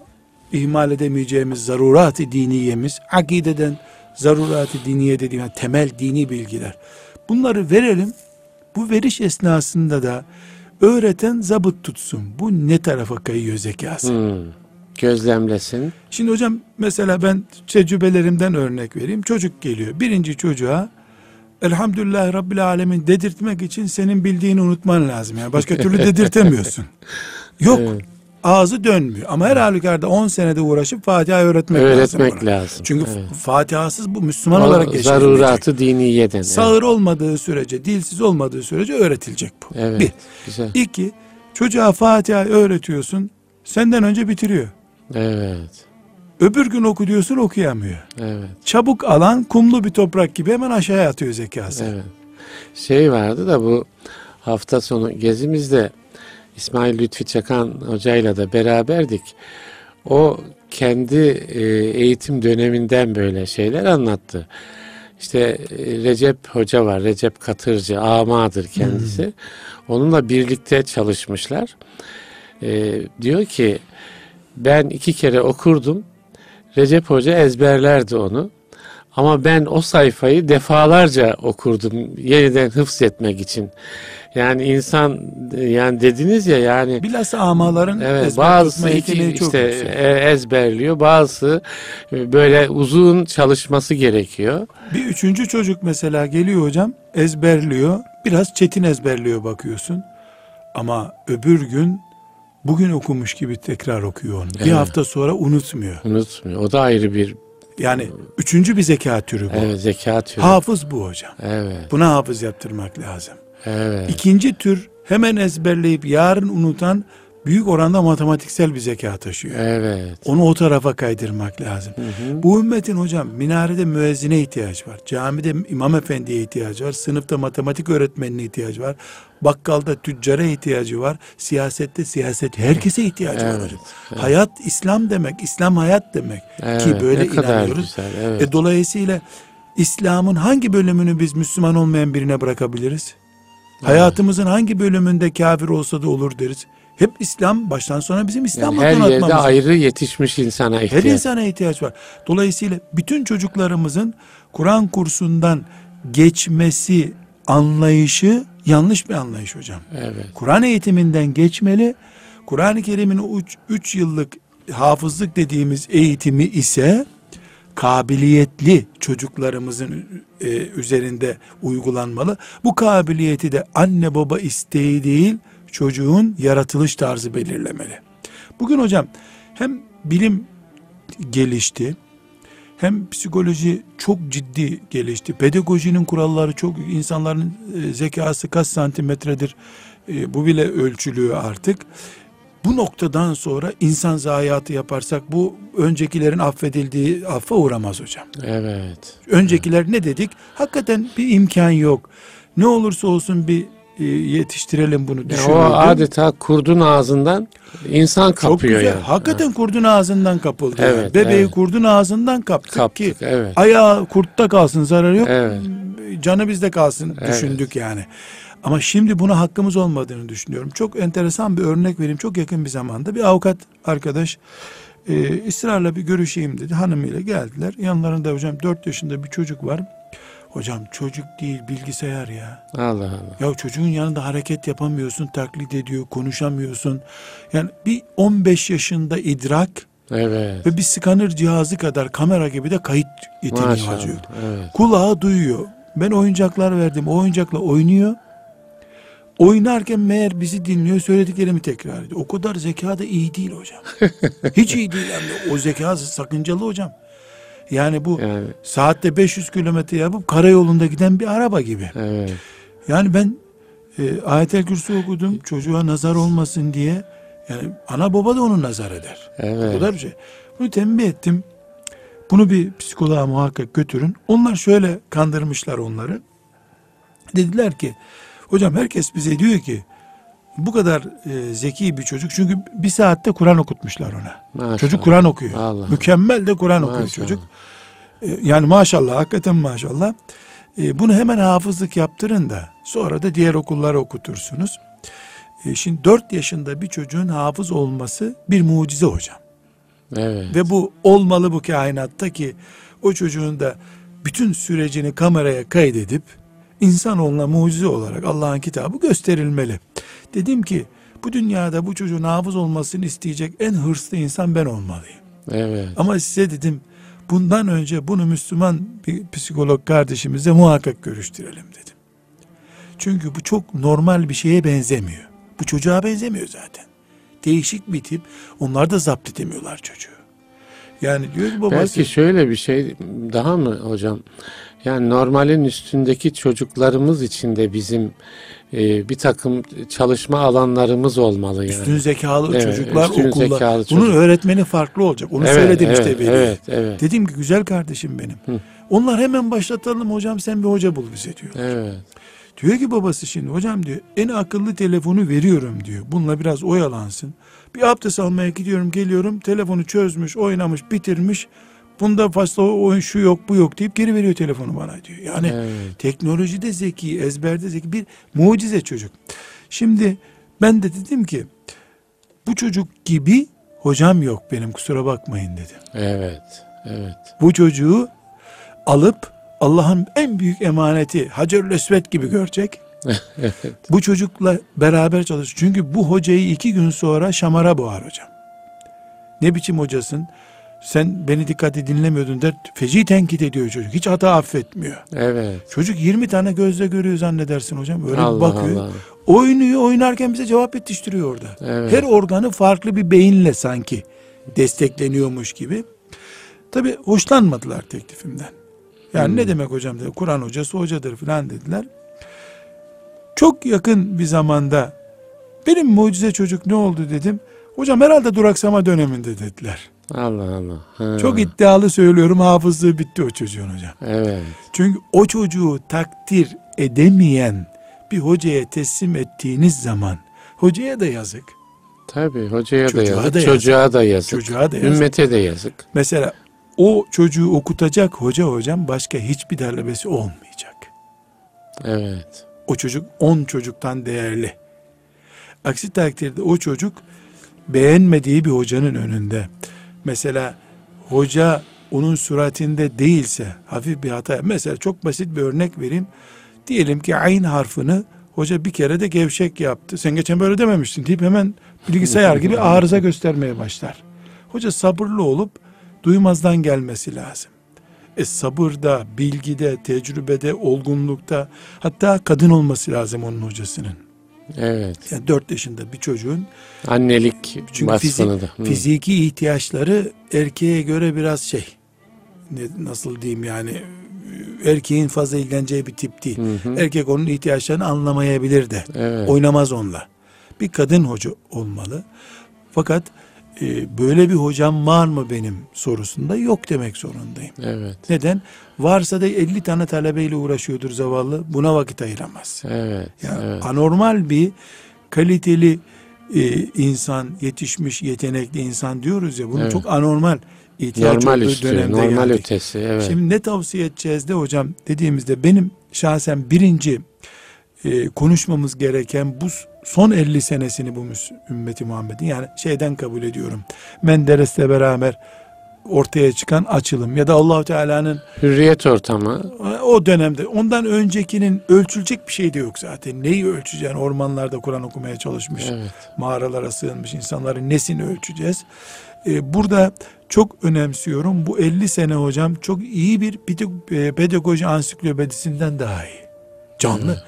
ihmal edemeyeceğimiz zarurat-ı diniyemiz, akideden zarurat-ı diniye dediğim yani temel dini bilgiler. Bunları verelim. Bu veriş esnasında da öğreten zabıt tutsun. Bu ne tarafa kayıyor zekası? Hmm. Gözlemlesin. Şimdi hocam mesela ben tecrübelerimden örnek vereyim. Çocuk geliyor. Birinci çocuğa Elhamdülillah Rabbil Alemin dedirtmek için senin bildiğini unutman lazım. Yani başka türlü [laughs] dedirtemiyorsun. Yok. Evet. Ağzı dönmüyor. Ama her halükarda 10 senede uğraşıp Fatiha öğretmek, lazım. Öğretmek ona. lazım. Çünkü Evet. Fatihasız bu Müslüman O olarak geçirilmeyecek. zaruratı diniyeden. evet. Sağır olmadığı sürece, dilsiz olmadığı sürece öğretilecek bu. Evet. Bir. Güzel. İki, çocuğa Fatiha öğretiyorsun. Senden önce bitiriyor. Evet. Öbür gün oku diyorsun okuyamıyor. Evet. Çabuk alan kumlu bir toprak gibi hemen aşağıya atıyor zekası. Evet. Şey vardı da bu hafta sonu gezimizde İsmail Lütfi Çakan hocayla da beraberdik. O kendi e, eğitim döneminden böyle şeyler anlattı. İşte e, Recep Hoca var, Recep Katırcı, amadır kendisi. Onunla birlikte çalışmışlar. E, diyor ki ben iki kere okurdum. Recep Hoca ezberlerdi onu. Ama ben o sayfayı defalarca okurdum yeniden hıfz etmek için. Yani insan yani dediniz ya yani Bilhassa amaların evet bazısı iki, işte e, ezberliyor, bazısı e, böyle uzun çalışması gerekiyor. Bir üçüncü çocuk mesela geliyor hocam ezberliyor. Biraz çetin ezberliyor bakıyorsun. Ama öbür gün bugün okumuş gibi tekrar okuyor onu. Bir Evet. hafta sonra unutmuyor. Unutmuyor. O da ayrı bir Yani üçüncü bir zeka türü bu. evet, zeka türü. Hafız bu hocam. Evet. Buna hafız yaptırmak lazım. Evet. İkinci tür hemen ezberleyip yarın unutan büyük oranda matematiksel bir zeka taşıyor. Evet. Onu o tarafa kaydırmak lazım. Bu ümmetin hocam minarede müezzine ihtiyaç var. Camide imam efendiye ihtiyacı var. Sınıfta matematik öğretmenine ihtiyacı var. Bakkalda tüccara ihtiyacı var. Siyasette siyaset herkese ihtiyacı var Evet, hocam. evet. Hayat İslam demek. İslam hayat demek. Evet, Ki böyle inanıyoruz. güzel, evet. E, dolayısıyla İslam'ın hangi bölümünü biz Müslüman olmayan birine bırakabiliriz? Hayatımızın hangi bölümünde kafir olsa da olur deriz. Hep İslam baştan sona bizim Yani İslam'la her yerde ayrı yetişmiş insana Her ihtiyaç. insana ihtiyaç var. Dolayısıyla bütün çocuklarımızın Kur'an kursundan geçmesi anlayışı yanlış bir anlayış hocam. Evet. Kur'an eğitiminden geçmeli. Kur'an-ı Kerim'in 3 yıllık hafızlık dediğimiz eğitimi ise kabiliyetli çocuklarımızın e, üzerinde uygulanmalı. Bu kabiliyeti de anne baba isteği değil çocuğun yaratılış tarzı belirlemeli. Bugün hocam hem bilim gelişti hem psikoloji çok ciddi gelişti. Pedagojinin kuralları çok insanların e, zekası kaç santimetredir e, bu bile ölçülüyor artık. Bu noktadan sonra insan zayiatı yaparsak bu öncekilerin affedildiği affa uğramaz hocam. Evet. Öncekiler ne dedik? Hakikaten bir imkan yok. Ne olursa olsun bir yetiştirelim bunu Yani düşünürdüm. o adeta kurdun ağzından insan Çok kapıyor güzel. yani. Hakikaten kurdun ağzından kapıldı. yani. Evet, Bebeği evet. kurdun ağzından kaptık, Kaptık, ki evet. ayağı kurtta kalsın zararı yok. Evet. Canı bizde kalsın Evet. düşündük yani. Ama şimdi buna hakkımız olmadığını düşünüyorum. Çok enteresan bir örnek vereyim. Çok yakın bir zamanda bir avukat arkadaş e, ısrarla bir görüşeyim dedi. Hanımıyla geldiler. Yanlarında hocam 4 yaşında bir çocuk var. Hocam çocuk değil bilgisayar ya. Allah Allah. Ya çocuğun yanında hareket yapamıyorsun, taklit ediyor, konuşamıyorsun. Yani bir 15 yaşında idrak Evet. ve bir skanner cihazı kadar kamera gibi de kayıt yeteneği Maşallah. harcıyor. Evet. Kulağı duyuyor. Ben oyuncaklar verdim. O oyuncakla oynuyor. Oynarken meğer bizi dinliyor, söylediklerimi tekrar ediyor. O kadar zeka da iyi değil hocam. [laughs] Hiç iyi değil hem de. O zeka sakıncalı hocam. Yani bu Yani saatte 500 kilometre yapıp karayolunda giden bir araba gibi. evet. Yani ben e, ayetel kürsü okudum çocuğa nazar olmasın diye. Yani ana baba da onu nazar eder. O Evet. kadar bir şey. Bunu tembih ettim. Bunu bir psikoloğa muhakkak götürün. Onlar şöyle kandırmışlar onları. Dediler ki hocam herkes bize diyor ki bu kadar e, zeki bir çocuk çünkü bir saatte Kur'an okutmuşlar ona. Maşallah. Çocuk Kur'an okuyor. Allah. Mükemmel de Kur'an okuyor çocuk. E, yani maşallah hakikaten maşallah. E, bunu hemen hafızlık yaptırın da sonra da diğer okullara okutursunuz. E, şimdi 4 yaşında bir çocuğun hafız olması bir mucize hocam. Evet. Ve bu olmalı bu kainatta ki o çocuğun da bütün sürecini kameraya kaydedip insanoğluna mucize olarak Allah'ın kitabı gösterilmeli. Dedim ki bu dünyada bu çocuğun hafız olmasını isteyecek en hırslı insan ben olmalıyım. Evet. Ama size dedim bundan önce bunu Müslüman bir psikolog kardeşimize muhakkak görüştürelim dedim. Çünkü bu çok normal bir şeye benzemiyor. Bu çocuğa benzemiyor zaten. Değişik bir tip. Onlar da zapt edemiyorlar çocuğu. Yani diyor ki babası Belki şöyle bir şey daha mı hocam? Yani normalin üstündeki çocuklarımız için de bizim e, bir takım çalışma alanlarımız olmalı yani. üstün zekalı Evet, çocuklar üstün okulda. zekalı Bunun çocuk. öğretmeni farklı olacak. Onu Evet, söyledim evet, işte veliye. Evet, evet. Dedim ki güzel kardeşim benim. Onlar hemen başlatalım hocam sen bir hoca bul bize diyor. Evet. Diyor ki babası şimdi hocam diyor en akıllı telefonu veriyorum diyor. Bununla biraz oyalansın. Bir abdest almaya gidiyorum geliyorum telefonu çözmüş oynamış bitirmiş. Bunda fazla oyun şu yok bu yok deyip geri veriyor telefonu bana diyor. Yani Evet. teknolojide zeki ezberde zeki bir mucize çocuk. Şimdi ben de dedim ki bu çocuk gibi hocam yok benim kusura bakmayın dedim. Evet. Evet. Bu çocuğu alıp Allah'ın en büyük emaneti Hacerül Esved gibi görecek. [laughs] Bu çocukla beraber çalış. Çünkü bu hocayı iki gün sonra şamara boğar hocam. Ne biçim hocasın? Sen beni dikkatli dinlemiyordun der. Feci tenkit ediyor çocuk. Hiç hata affetmiyor. Evet. Çocuk 20 tane gözle görüyor zannedersin hocam. Öyle bir Allah bakıyor. Allah. Oynuyor oynarken bize cevap yetiştiriyor orada. Evet. Her organı farklı bir beyinle sanki destekleniyormuş gibi. Tabi hoşlanmadılar teklifimden. Yani Hmm. ne demek hocam dedi. Kur'an hocası hocadır falan dediler. Çok yakın bir zamanda benim mucize çocuk ne oldu dedim. Hocam herhalde duraksama döneminde dediler. Allah Allah. Ha. Çok iddialı söylüyorum hafızlığı bitti o çocuğun hocam. Evet. Çünkü o çocuğu takdir edemeyen bir hocaya teslim ettiğiniz zaman hocaya da yazık. Tabii hocaya Çocuğa da yazık, da yazık. çocuğa da yazık, Çocuğa da yazık. ümmete de yazık. Mesela o çocuğu okutacak hoca hocam başka hiçbir talebesi olmayacak. Evet. O çocuk 10 çocuktan değerli. Aksi takdirde o çocuk beğenmediği bir hocanın önünde mesela hoca onun suratinde değilse hafif bir hata mesela çok basit bir örnek vereyim. Diyelim ki ayn harfini hoca bir kere de gevşek yaptı. Sen geçen böyle dememiştin deyip hemen bilgisayar gibi [laughs] arıza göstermeye başlar. Hoca sabırlı olup duymazdan gelmesi lazım. E sabırda, bilgide, tecrübede, olgunlukta hatta kadın olması lazım onun hocasının. Evet. Yani 4 yaşında bir çocuğun Annelik çünkü fizik, da. Hı. fiziki ihtiyaçları erkeğe göre biraz şey ne, nasıl diyeyim yani erkeğin fazla ilgileneceği bir tip değil. Hı hı. Erkek onun ihtiyaçlarını anlamayabilir de. Evet. Oynamaz onunla. Bir kadın hoca olmalı. Fakat e, böyle bir hocam var mı benim sorusunda yok demek zorundayım. Evet. Neden? Varsa da 50 tane talebeyle uğraşıyordur zavallı. Buna vakit ayıramaz. Evet. Ya evet. anormal bir kaliteli e, insan, yetişmiş, yetenekli insan diyoruz ya. Bunun Evet. çok anormal ihtiyaç Normal olduğu üstü, dönemde normal geldik. ötesi. Evet. Şimdi ne tavsiye edeceğiz de hocam dediğimizde benim şahsen birinci e, konuşmamız gereken bu son 50 senesini bu ümmeti Muhammed'in yani şeyden kabul ediyorum. Menderes'le beraber ortaya çıkan açılım ya da Allahu Teala'nın Hürriyet ortamı. o dönemde ondan öncekinin ölçülecek bir şey de yok zaten. Neyi ölçeceğin ormanlarda Kur'an okumaya çalışmış Evet. mağaralara sığınmış insanların nesini ölçeceğiz? Ee, burada çok önemsiyorum. Bu 50 sene hocam çok iyi bir e, pedagoji ansiklopedisinden daha iyi. Canlı.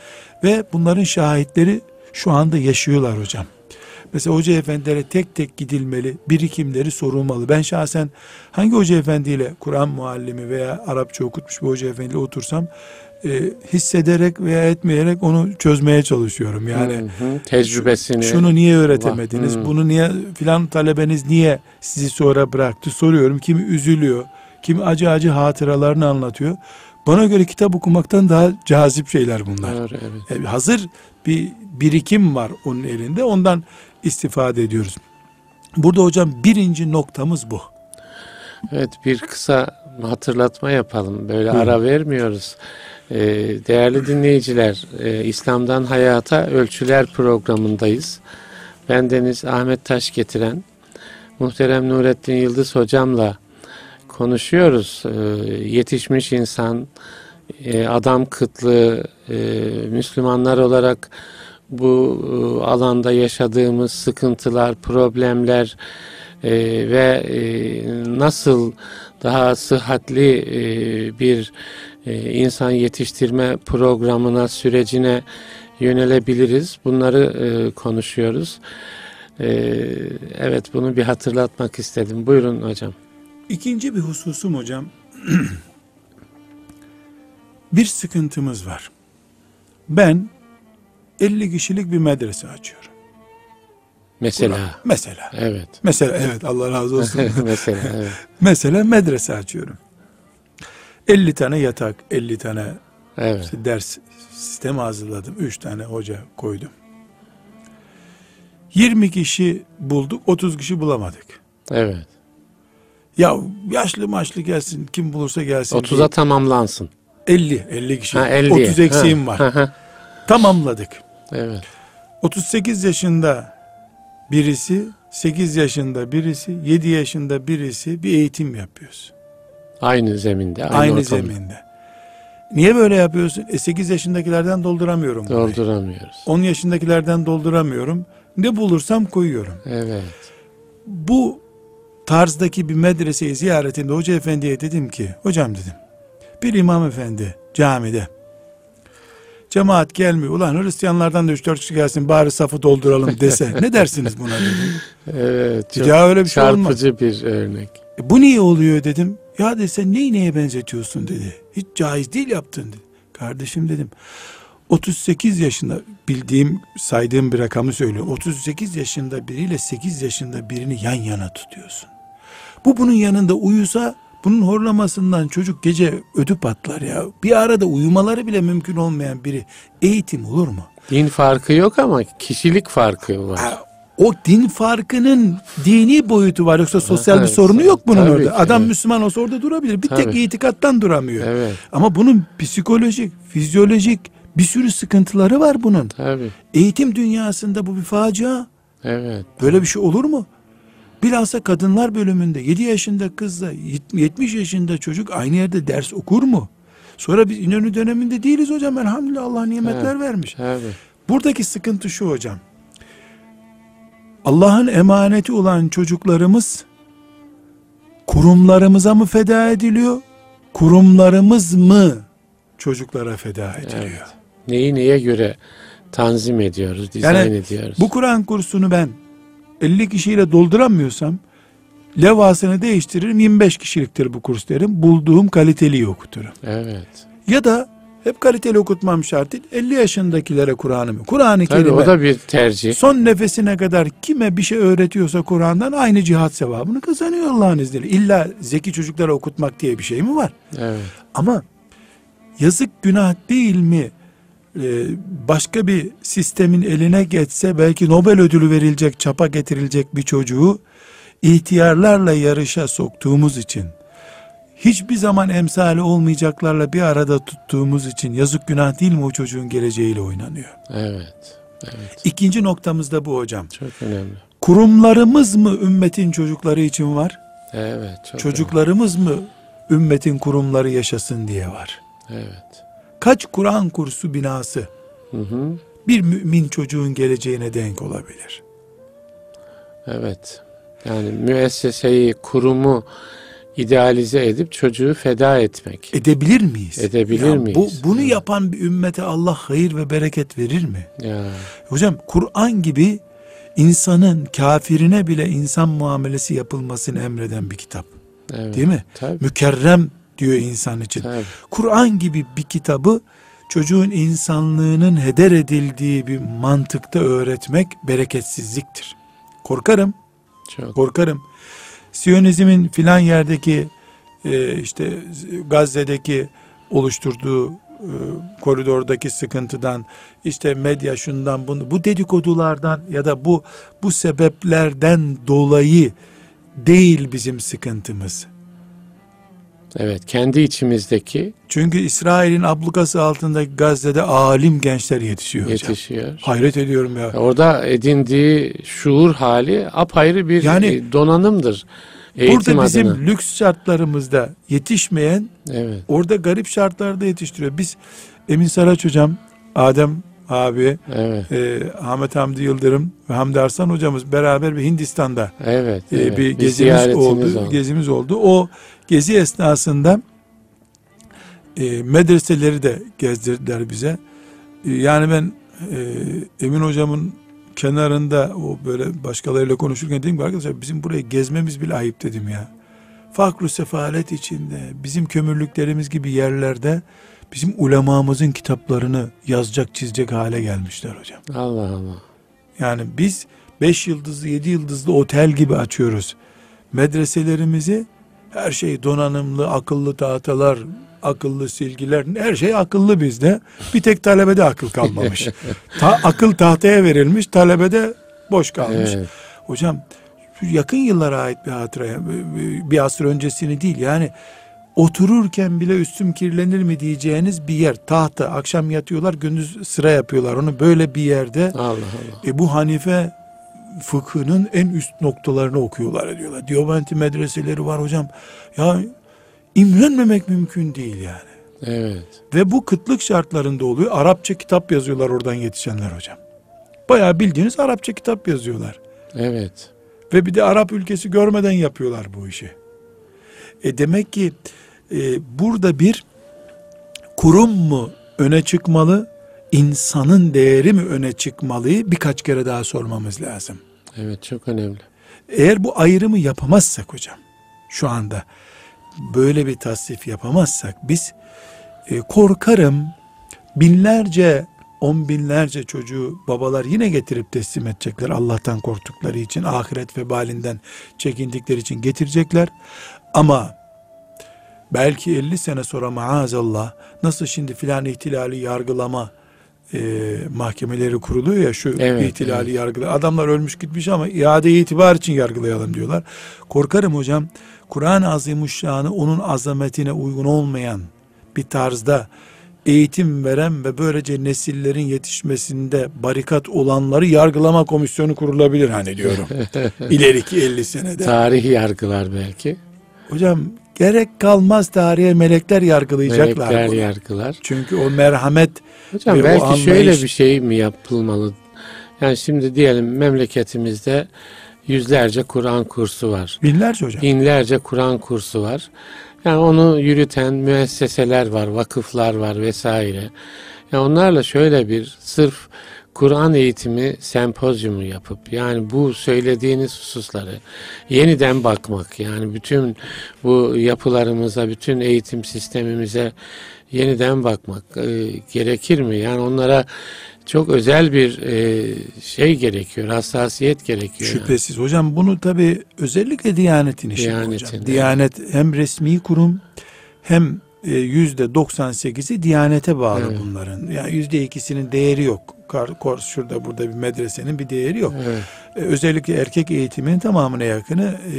Ve bunların şahitleri şu anda yaşıyorlar hocam. Mesela hoca efendilere tek tek gidilmeli, birikimleri sorulmalı. Ben şahsen hangi hoca efendiyle Kur'an muallimi veya Arapça okutmuş bir hoca efendiyle otursam e, hissederek veya etmeyerek onu çözmeye çalışıyorum. Yani Hı hı. Tecrübesini. şunu niye öğretemediniz? Hmm. Bunu niye filan talebeniz niye sizi sonra bıraktı? Soruyorum. Kimi üzülüyor, kimi acı acı hatıralarını anlatıyor. Bana göre kitap okumaktan daha cazip şeyler bunlar. Doğru, evet. E, hazır bir birikim var onun elinde. Ondan istifade ediyoruz. Burada hocam birinci noktamız bu. Evet bir kısa hatırlatma yapalım. Böyle Buyurun. ara vermiyoruz. Ee, değerli dinleyiciler, e, İslam'dan Hayata Ölçüler programındayız. Ben Deniz Ahmet Taş getiren muhterem Nurettin Yıldız hocamla konuşuyoruz. Ee, yetişmiş insan, e, adam kıtlığı, e, Müslümanlar olarak bu e, alanda yaşadığımız sıkıntılar, problemler ve nasıl daha sıhhatli bir insan yetiştirme programına, sürecine yönelebiliriz. Bunları konuşuyoruz. Evet bunu bir hatırlatmak istedim. Buyurun hocam. İkinci bir hususum hocam. [clears throat] bir sıkıntımız var. Ben 50 kişilik bir medrese açıyorum. Mesela. Mesela. Evet. Mesela evet Allah razı olsun. [laughs] Mesela evet. Mesela medrese açıyorum. 50 tane yatak, 50 tane Evet. işte ders sistemi hazırladım. 3 tane hoca koydum. 20 kişi bulduk, 30 kişi bulamadık. Evet. Ya yaşlı maçlı gelsin, kim bulursa gelsin. 30'a diye. tamamlansın. 50, 50 kişi. Ha 50. 30 eksiğim var. Ha, ha, Tamamladık. evet. 38 yaşında birisi, 8 yaşında birisi, 7 yaşında birisi bir eğitim yapıyoruz. Aynı zeminde. Aynı, Aynı, ortamda. zeminde. Niye böyle yapıyorsun? E 8 yaşındakilerden dolduramıyorum. burayı. Dolduramıyoruz. 10 yaşındakilerden dolduramıyorum. Ne bulursam koyuyorum. Evet. Bu tarzdaki bir medreseyi ziyaretinde hoca efendiye dedim ki, hocam dedim, bir imam efendi camide cemaat gelmiyor. Ulan Hristiyanlardan da 3-4 kişi gelsin bari safı dolduralım dese ne dersiniz buna dedim. Evet. Çok Ya öyle bir şey olmaz. çarpıcı bir örnek. E, bu niye oluyor dedim. Ya dedi sen neyi neye benzetiyorsun dedi. Hiç caiz değil yaptın dedi. Kardeşim dedim. 38 yaşında bildiğim saydığım bir rakamı söylüyorum. 38 yaşında biriyle 8 yaşında birini yan yana tutuyorsun. Bu bunun yanında uyusa bunun horlamasından çocuk gece ödü patlar ya. Bir arada uyumaları bile mümkün olmayan biri eğitim olur mu? Din farkı yok ama kişilik farkı var. Ha, o din farkının dini boyutu var yoksa sosyal bir sorunu yok bunun tabii orada. ki, Adam evet. Müslüman olsa orada durabilir. Bir tek Tabii. itikattan duramıyor. Evet. Ama bunun psikolojik, fizyolojik bir sürü sıkıntıları var bunun. Tabii. Eğitim dünyasında bu bir facia. Evet. Böyle bir şey olur mu? Bilhassa kadınlar bölümünde 7 yaşında kızla 70 yaşında çocuk aynı yerde ders okur mu? Sonra biz İnönü döneminde değiliz hocam. Elhamdülillah Allah nimetler Evet. vermiş. Tabii. Buradaki sıkıntı şu hocam. Allah'ın emaneti olan çocuklarımız kurumlarımıza mı feda ediliyor? Kurumlarımız mı çocuklara feda ediliyor? Evet. Neyi neye göre tanzim ediyoruz, dizayn Yani ediyoruz. Bu Kur'an kursunu ben 50 kişiyle dolduramıyorsam levhasını değiştiririm 25 kişiliktir bu kurs derim. Bulduğum kaliteliyi okuturum. Evet. Ya da hep kaliteli okutmam şart değil. 50 yaşındakilere Kur'an'ı Kur'an-ı Kerim'e o da bir tercih. son nefesine kadar kime bir şey öğretiyorsa Kur'an'dan aynı cihat sevabını kazanıyor Allah'ın izniyle. İlla zeki çocuklara okutmak diye bir şey mi var? Evet. Ama yazık günah değil mi? Ee, başka bir sistemin eline geçse belki Nobel ödülü verilecek, çapa getirilecek bir çocuğu ihtiyarlarla yarışa soktuğumuz için hiçbir zaman emsali olmayacaklarla bir arada tuttuğumuz için yazık günah değil mi o çocuğun geleceğiyle oynanıyor. Evet. Evet. İkinci noktamız da bu hocam. Çok önemli. Kurumlarımız mı ümmetin çocukları için var? Evet. Çok Çocuklarımız mı ümmetin kurumları yaşasın diye var? önemli. Evet. Kaç Kur'an kursu binası Hı hı. bir mümin çocuğun geleceğine denk olabilir? Evet. Yani müesseseyi, kurumu idealize edip çocuğu feda etmek. Edebilir miyiz? Edebilir Ya miyiz? Bu, bunu Evet. yapan bir ümmete Allah hayır ve bereket verir mi? Ya. Hocam Kur'an gibi insanın kafirine bile insan muamelesi yapılmasını emreden bir kitap. Evet. Değil mi? Tabii. Mükerrem diyor insan için. Tabii. Kur'an gibi bir kitabı çocuğun insanlığının heder edildiği bir mantıkta öğretmek bereketsizliktir. Korkarım, Çok. korkarım. Siyonizmin filan yerdeki e, işte Gazze'deki oluşturduğu e, koridordaki sıkıntıdan işte medya şundan bunu bu dedikodulardan ya da bu bu sebeplerden dolayı değil bizim sıkıntımız. Evet. Kendi içimizdeki Çünkü İsrail'in ablukası altındaki Gazze'de alim gençler yetişiyor hocam. yetişiyor. Hayret ediyorum ya. Orada edindiği şuur hali apayrı bir Yani e, donanımdır. Eğitim Burada bizim adına. lüks şartlarımızda yetişmeyen Evet. orada garip şartlarda yetiştiriyor. Biz Emin Saraç hocam, Adem abi, Evet. e, Ahmet Hamdi Yıldırım ve Hamdi Arslan hocamız beraber bir Hindistan'da Evet. e, evet. bir gezimiz ziyaretimiz oldu, Gezimiz oldu. O gezi esnasında e, medreseleri de gezdirdiler bize. E, yani ben e, Emin hocamın kenarında o böyle başkalarıyla konuşurken dedim ki arkadaşlar bizim buraya gezmemiz bile ayıp dedim ya. Fakru sefalet içinde bizim kömürlüklerimiz gibi yerlerde bizim ulemamızın kitaplarını yazacak çizecek hale gelmişler hocam. Allah Allah. Yani biz 5 yıldızlı 7 yıldızlı otel gibi açıyoruz. Medreselerimizi her şey donanımlı, akıllı tahtalar, akıllı silgiler, her şey akıllı bizde. Bir tek talebede akıl kalmamış. [laughs] Ta- akıl tahtaya verilmiş, talebede boş kalmış. Evet. Hocam yakın yıllara ait bir hatıra, bir asır öncesini değil. Yani otururken bile üstüm kirlenir mi diyeceğiniz bir yer. Tahta, akşam yatıyorlar, gündüz sıra yapıyorlar. Onu böyle bir yerde Allah Allah. Ebu Hanife fıkhının en üst noktalarını okuyorlar diyorlar. Diyobanti medreseleri var hocam. Ya imrenmemek mümkün değil yani. Evet. Ve bu kıtlık şartlarında oluyor. Arapça kitap yazıyorlar oradan yetişenler hocam. Bayağı bildiğiniz Arapça kitap yazıyorlar. Evet. Ve bir de Arap ülkesi görmeden yapıyorlar bu işi. E demek ki e, burada bir kurum mu öne çıkmalı, insanın değeri mi öne çıkmalıyı birkaç kere daha sormamız lazım. Evet çok önemli. Eğer bu ayrımı yapamazsak hocam, şu anda böyle bir tasnif yapamazsak biz e, korkarım binlerce on binlerce çocuğu babalar yine getirip teslim edecekler Allah'tan korktukları için ahiret vebalinden çekindikleri için getirecekler ama belki 50 sene sonra maazallah nasıl şimdi filan ihtilali yargılama e, mahkemeleri kuruluyor ya şu Evet, ihtilali evet. yargıla adamlar ölmüş gitmiş ama iade itibar için yargılayalım diyorlar. Korkarım hocam Kur'an-ı Azimuşşan'ı onun azametine uygun olmayan bir tarzda eğitim veren ve böylece nesillerin yetişmesinde barikat olanları yargılama komisyonu kurulabilir hani diyorum. [laughs] İleriki 50 senede. Tarih yargılar belki. Hocam gerek kalmaz tarihe melekler yargılayacaklar Melekler bunu. yargılar. Çünkü o merhamet Hocam Ve belki anlayış- şöyle bir şey mi yapılmalı? Yani şimdi diyelim memleketimizde yüzlerce Kur'an kursu var. binlerce hocam. Binlerce Kur'an kursu var. Yani onu yürüten müesseseler var, vakıflar var vesaire. Yani onlarla şöyle bir sırf Kur'an eğitimi sempozyumu yapıp yani bu söylediğiniz hususları yeniden bakmak yani bütün bu yapılarımıza, bütün eğitim sistemimize yeniden bakmak e, gerekir mi? Yani onlara çok özel bir e, şey gerekiyor, hassasiyet gerekiyor. yani. Şüphesiz hocam bunu tabi özellikle Diyanet'in işi Diyanet'in, hocam. Diyanet hem resmi kurum hem yüzde 98'i Diyanet'e bağlı Evet. bunların. Yani yüzde ikisinin değeri yok. Kar, kor, şurada burada bir medresenin bir değeri yok. Evet. E, özellikle erkek eğitiminin tamamına yakını e,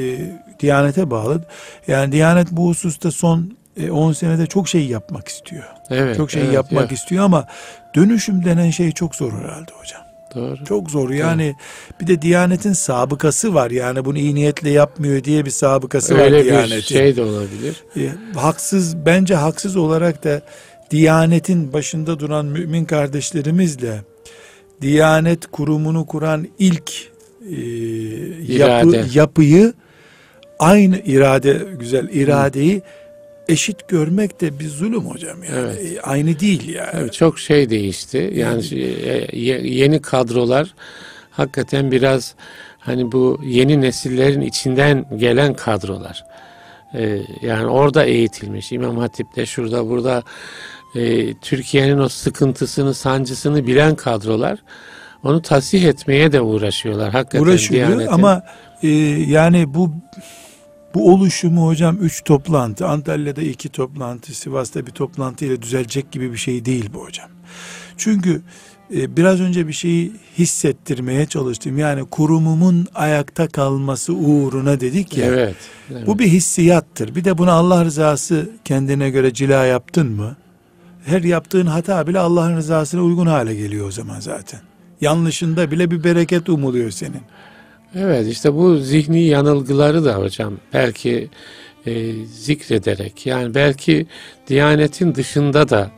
Diyanet'e bağlı. Yani Diyanet bu hususta son e, 10 senede çok şey yapmak istiyor. Evet, çok şey evet, yapmak evet. istiyor ama dönüşüm denen şey çok zor herhalde hocam. Doğru. Çok zor yani bir de Diyanet'in sabıkası var yani bunu iyi niyetle yapmıyor diye bir sabıkası var Öyle bir Diyanet'in. şey de olabilir. E, haksız bence haksız olarak da Diyanet'in başında duran mümin kardeşlerimizle Diyanet kurumunu kuran ilk e, yapı, İrade. yapıyı aynı irade güzel iradeyi eşit görmek de bir zulüm hocam yani. Evet. E, Aynı değil yani. Evet, çok şey değişti. Yani e, ye- yeni kadrolar hakikaten biraz hani bu yeni nesillerin içinden gelen kadrolar. Ee, yani orada eğitilmiş İmam Hatip'te şurada burada e, Türkiye'nin o sıkıntısını sancısını bilen kadrolar onu tasih etmeye de uğraşıyorlar. Hakikaten uğraşıyor Diyanet'in. ama e, yani bu bu oluşumu hocam üç toplantı Antalya'da iki toplantı Sivas'ta bir toplantı ile düzelecek gibi bir şey değil bu hocam. Çünkü e, biraz önce bir şeyi hissettirmeye çalıştım. Yani kurumumun ayakta kalması uğruna dedik ya. evet, evet. Bu bir hissiyattır. Bir de buna Allah rızası kendine göre cila yaptın mı? Her yaptığın hata bile Allah'ın rızasına uygun hale geliyor o zaman zaten. Yanlışında bile bir bereket umuluyor senin. Evet işte bu zihni yanılgıları da hocam belki e, zikrederek yani belki Diyanetin dışında da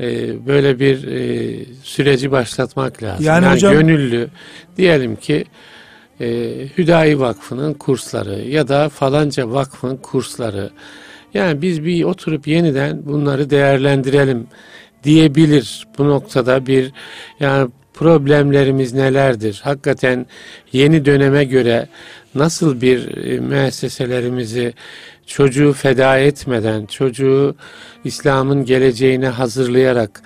e, böyle bir e, süreci başlatmak lazım. Yani Yani, hocam- gönüllü diyelim ki e, Hüdayi Vakfı'nın kursları ya da falanca vakfın kursları yani biz bir oturup yeniden bunları değerlendirelim diyebilir bu noktada bir yani problemlerimiz nelerdir? Hakikaten yeni döneme göre nasıl bir e, müesseselerimizi çocuğu feda etmeden, çocuğu İslam'ın geleceğine hazırlayarak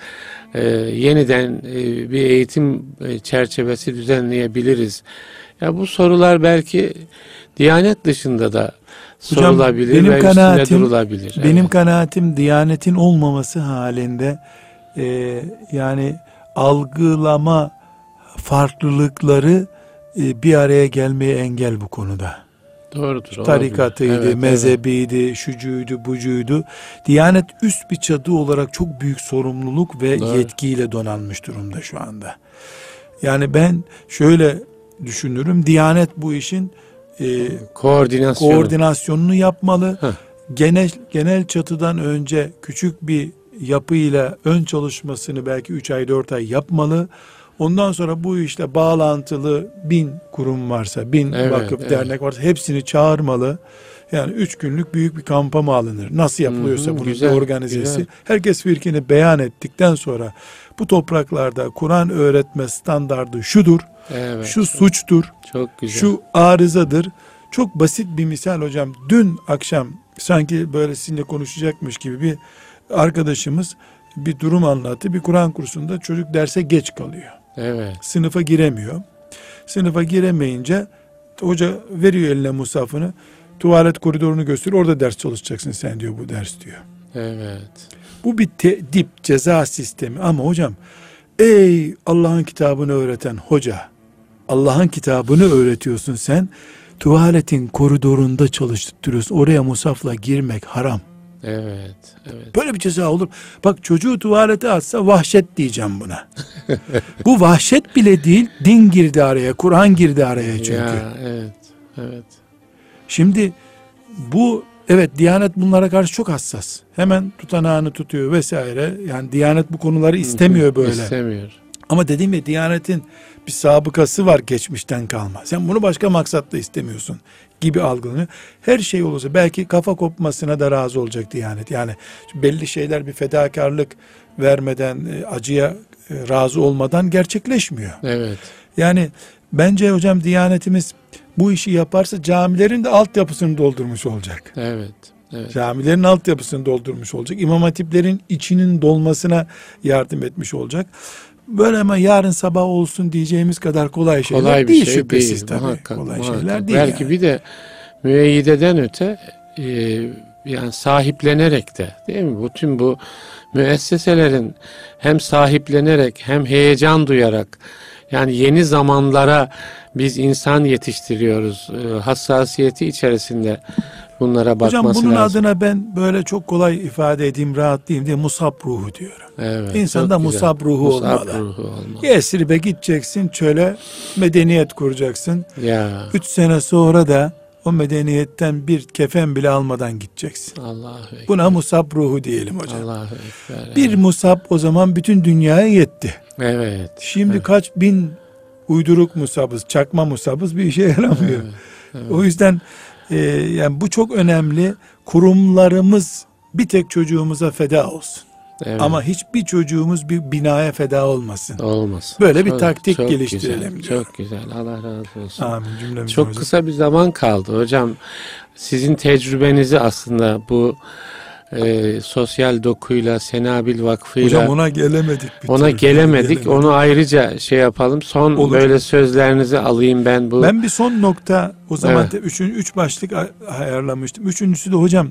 e, yeniden e, bir eğitim e, çerçevesi düzenleyebiliriz. Ya bu sorular belki Diyanet dışında da Hocam, sorulabilir benim ve kanaatim- durulabilir. Benim Evet. kanaatim diyanetin olmaması halinde e, yani algılama farklılıkları e, bir araya gelmeye engel bu konuda. Doğrudur. olabilir. Tarikatıydı, Evet, evet. mezhebiydi, şucuydu, bucuydu. Diyanet üst bir çatı olarak çok büyük sorumluluk ve Doğru. yetkiyle donanmış durumda şu anda. Yani ben şöyle düşünürüm. Diyanet bu işin e, Koordinasyon. koordinasyonunu yapmalı. Heh. Genel genel çatıdan önce küçük bir yapıyla ön çalışmasını belki 3 ay 4 ay yapmalı. Ondan sonra bu işte bağlantılı bin kurum varsa, bin Evet, vakıf, evet. dernek varsa hepsini çağırmalı. Yani üç günlük büyük bir kampa mı alınır? Nasıl yapılıyorsa Hı hı, bunun güzel, organizesi. güzel. Herkes fikrini beyan ettikten sonra bu topraklarda Kur'an öğretme standardı şudur, Evet. şu suçtur, Çok güzel. şu arızadır. Çok basit bir misal hocam. Dün akşam sanki böyle sizinle konuşacakmış gibi bir arkadaşımız bir durum anlattı. Bir Kur'an kursunda çocuk derse geç kalıyor. Evet. Sınıfa giremiyor. Sınıfa giremeyince hoca veriyor eline musafını. Tuvalet koridorunu gösteriyor. Orada ders çalışacaksın sen diyor bu ders diyor. Evet. Bu bir dip ceza sistemi ama hocam ey Allah'ın kitabını öğreten hoca Allah'ın kitabını öğretiyorsun sen tuvaletin koridorunda çalıştırıyorsun oraya musafla girmek haram Evet. Evet. böyle bir ceza olur bak çocuğu tuvalete atsa vahşet diyeceğim buna [laughs] bu vahşet bile değil din girdi araya Kur'an girdi araya çünkü Ya, evet. Evet. Şimdi bu evet Diyanet bunlara karşı çok hassas. Hemen tutanağını tutuyor vesaire. Yani Diyanet bu konuları istemiyor böyle. İstemiyor. Ama dediğim gibi Diyanet'in bir sabıkası var geçmişten kalma. Sen bunu başka maksatla istemiyorsun gibi algılanıyor. Her şey olursa belki kafa kopmasına da razı olacak Diyanet. Yani belli şeyler bir fedakarlık vermeden, e, acıya e, razı olmadan gerçekleşmiyor. Evet. Yani bence hocam Diyanetimiz bu işi yaparsa camilerin de altyapısını doldurmuş olacak. Evet. Evet. Camilerin altyapısını doldurmuş olacak. İmam hatiplerin içinin dolmasına yardım etmiş olacak. Böyle ama yarın sabah olsun diyeceğimiz kadar kolay şeyler Kolay bir değil şey şüphesiz değil. tabii. Muhakkak, kolay muhakkak. şeyler değil. Belki yani. bir de müeyyideden öte e, yani sahiplenerek de değil mi? Bütün bu müesseselerin hem sahiplenerek hem heyecan duyarak yani yeni zamanlara biz insan yetiştiriyoruz. E, hassasiyeti içerisinde bunlara bakması Hocam bunun lazım. adına ben böyle çok kolay ifade edeyim, rahatlayayım diye musab ruhu diyorum. Evet, İnsanda musab ruhu Musab olmalı. ruhu olmalı. Gideceksin çöle medeniyet kuracaksın. Ya Üç sene sonra da o medeniyetten bir kefen bile almadan gideceksin. Ekber. Buna musab ruhu diyelim hocam. Ekber. Bir musab o zaman bütün dünyaya yetti. Evet. Şimdi Evet. kaç bin uyduruk musabız, çakma musabız bir işe yaramıyor. O yüzden e, yani bu çok önemli. Kurumlarımız bir tek çocuğumuza feda olsun. Evet. Ama hiçbir çocuğumuz bir binaya feda olmasın. Olmasın. Böyle bir taktik çok geliştirelim Güzel, çok güzel. Allah razı olsun. Amin cümlemize çok hocam. kısa bir zaman kaldı hocam. Sizin tecrübenizi aslında bu e, sosyal dokuyla, Senabil Vakfı'yla Hocam ona gelemedik. ona türlü. gelemedik. Onu ayrıca şey yapalım. Son Olur. böyle sözlerinizi alayım ben bu. Ben bir son nokta o zaman Evet. üçün, üç başlık ay- ayarlamıştım. Üçüncüsü de hocam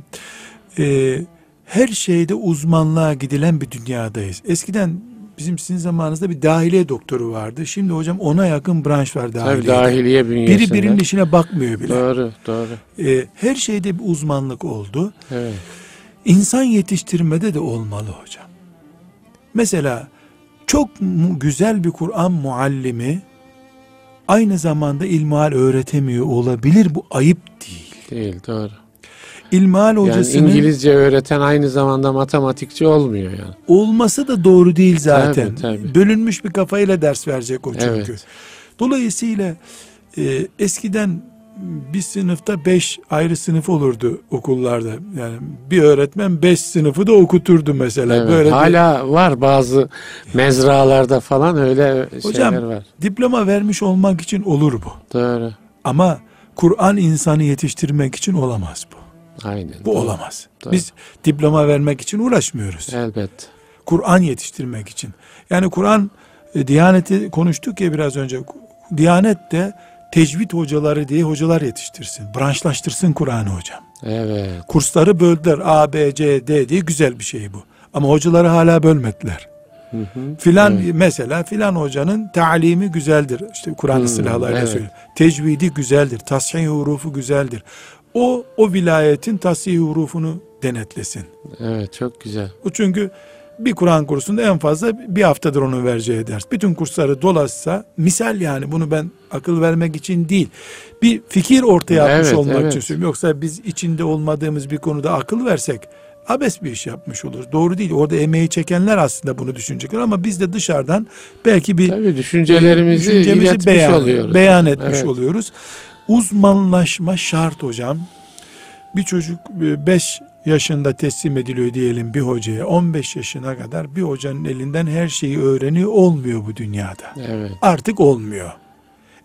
e, her şeyde uzmanlığa gidilen bir dünyadayız. Eskiden bizim sizin zamanınızda bir dahiliye doktoru vardı. Şimdi hocam ona yakın branş var Tabii dahiliyede. dahiliye bünyesinde. Biri birinin işine bakmıyor bile. Doğru, doğru. E, her şeyde bir uzmanlık oldu. Evet. İnsan yetiştirmede de olmalı hocam. Mesela çok güzel bir Kur'an muallimi aynı zamanda ilmihal öğretemiyor olabilir. Bu ayıp değil. Değil, doğru. İlmihal Yani hocasının İngilizce öğreten aynı zamanda matematikçi olmuyor yani. olması da doğru değil zaten. Tabii, tabii. Bölünmüş bir kafayla ders verecek o çünkü. Evet. Dolayısıyla e, eskiden bir sınıfta beş ayrı sınıf olurdu okullarda. Yani bir öğretmen beş sınıfı da okuturdu mesela. Evet, Böyle bir- Hala var bazı mezralarda falan öyle Hocam, şeyler var. diploma vermiş olmak için olur bu. Doğru. Ama Kur'an insanı yetiştirmek için olamaz bu. Aynen. Bu doğru. olamaz. Doğru. Biz diploma vermek için uğraşmıyoruz. Elbet. Kur'an yetiştirmek için. Yani Kur'an e, Diyaneti konuştuk ya biraz önce. Diyanet de tecvid hocaları diye hocalar yetiştirsin. Branşlaştırsın Kur'an'ı hocam. Evet. Kursları böldüler. A, B, C, D diye güzel bir şey bu. Ama hocaları hala bölmediler. Hı hı. Filan mesela filan hocanın talimi güzeldir. İşte Kur'an silahlarıyla evet. söylüyor. Tecvidi güzeldir. Tasih hurufu güzeldir. O o vilayetin tasih hurufunu denetlesin. Evet çok güzel. O çünkü bir Kur'an kursunda en fazla bir haftadır onun vereceği ders. Bütün kursları dolaşsa misal yani bunu ben akıl vermek için değil. Bir fikir ortaya atmış Evet, olmak evet. için söylüyorum. Yoksa biz içinde olmadığımız bir konuda akıl versek abes bir iş yapmış olur. Doğru değil. Orada emeği çekenler aslında bunu düşünecekler ama biz de dışarıdan belki bir Tabii düşüncelerimizi, düşüncemizi iletmiş beyan, oluyoruz. beyan etmiş Evet. oluyoruz. Uzmanlaşma şart hocam. Bir çocuk 5 yaşında teslim ediliyor diyelim bir hocaya. 15 yaşına kadar bir hocanın elinden her şeyi öğreniyor olmuyor bu dünyada. Evet. Artık olmuyor.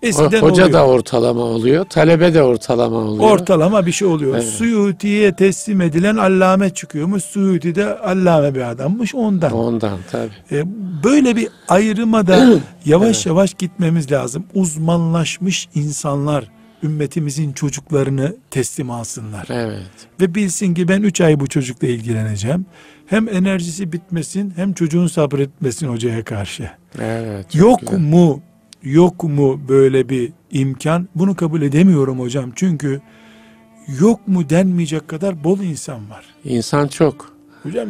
Eskiden Hoca oluyor. da ortalama oluyor, talebe de ortalama oluyor. Ortalama bir şey oluyor. Evet. Suyuti'ye teslim edilen allame çıkıyormuş. Suyuti de allame bir adammış ondan. Ondan tabii. E, böyle bir ayrıma da [clears throat] yavaş yavaş gitmemiz lazım. Uzmanlaşmış insanlar ümmetimizin çocuklarını teslim alsınlar. Evet. Ve bilsin ki ben 3 ay bu çocukla ilgileneceğim. Hem enerjisi bitmesin hem çocuğun sabretmesin hocaya karşı. Evet. Yok güzel. mu yok mu böyle bir imkan? Bunu kabul edemiyorum hocam. Çünkü yok mu denmeyecek kadar bol insan var. İnsan çok. Hocam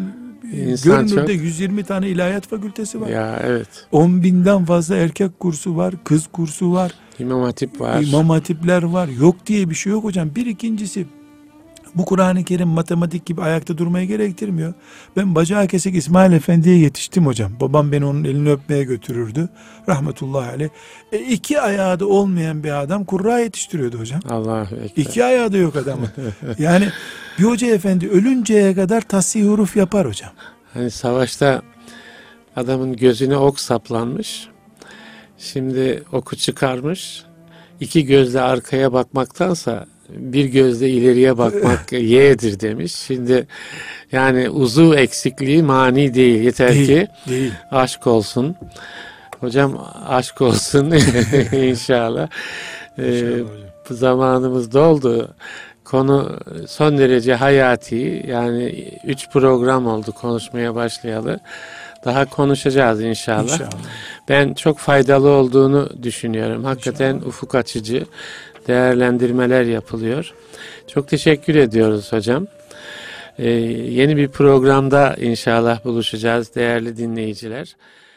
İnsan görünürde çok. 120 tane ilahiyat fakültesi var. Ya evet. 10 binden fazla erkek kursu var, kız kursu var, İmam Hatip var. imam hatipler var. Yok diye bir şey yok hocam. Bir ikincisi bu Kur'an-ı Kerim matematik gibi ayakta durmayı gerektirmiyor. Ben bacağı kesik İsmail Efendi'ye yetiştim hocam. Babam beni onun elini öpmeye götürürdü. Rahmetullahi aleyh. E, iki ayağı da olmayan bir adam kurra yetiştiriyordu hocam. Allahu Ekber. İki ayağı da yok adamın. [laughs] yani bir hoca efendi ölünceye kadar tasih huruf yapar hocam. Hani savaşta adamın gözüne ok saplanmış. Şimdi oku çıkarmış. İki gözle arkaya bakmaktansa bir gözle ileriye bakmak [laughs] yeğdir demiş. Şimdi yani uzuv eksikliği mani değil. Yeter Değil, ki değil. aşk olsun. Hocam aşk olsun [laughs] inşallah. Ee, İnşallah zamanımız doldu. Konu son derece hayati. Yani üç program oldu konuşmaya başlayalı. Daha konuşacağız inşallah. İnşallah. Ben çok faydalı olduğunu düşünüyorum. Hakikaten ufuk açıcı değerlendirmeler yapılıyor. Çok teşekkür ediyoruz hocam. Ee, yeni bir programda inşallah buluşacağız değerli dinleyiciler.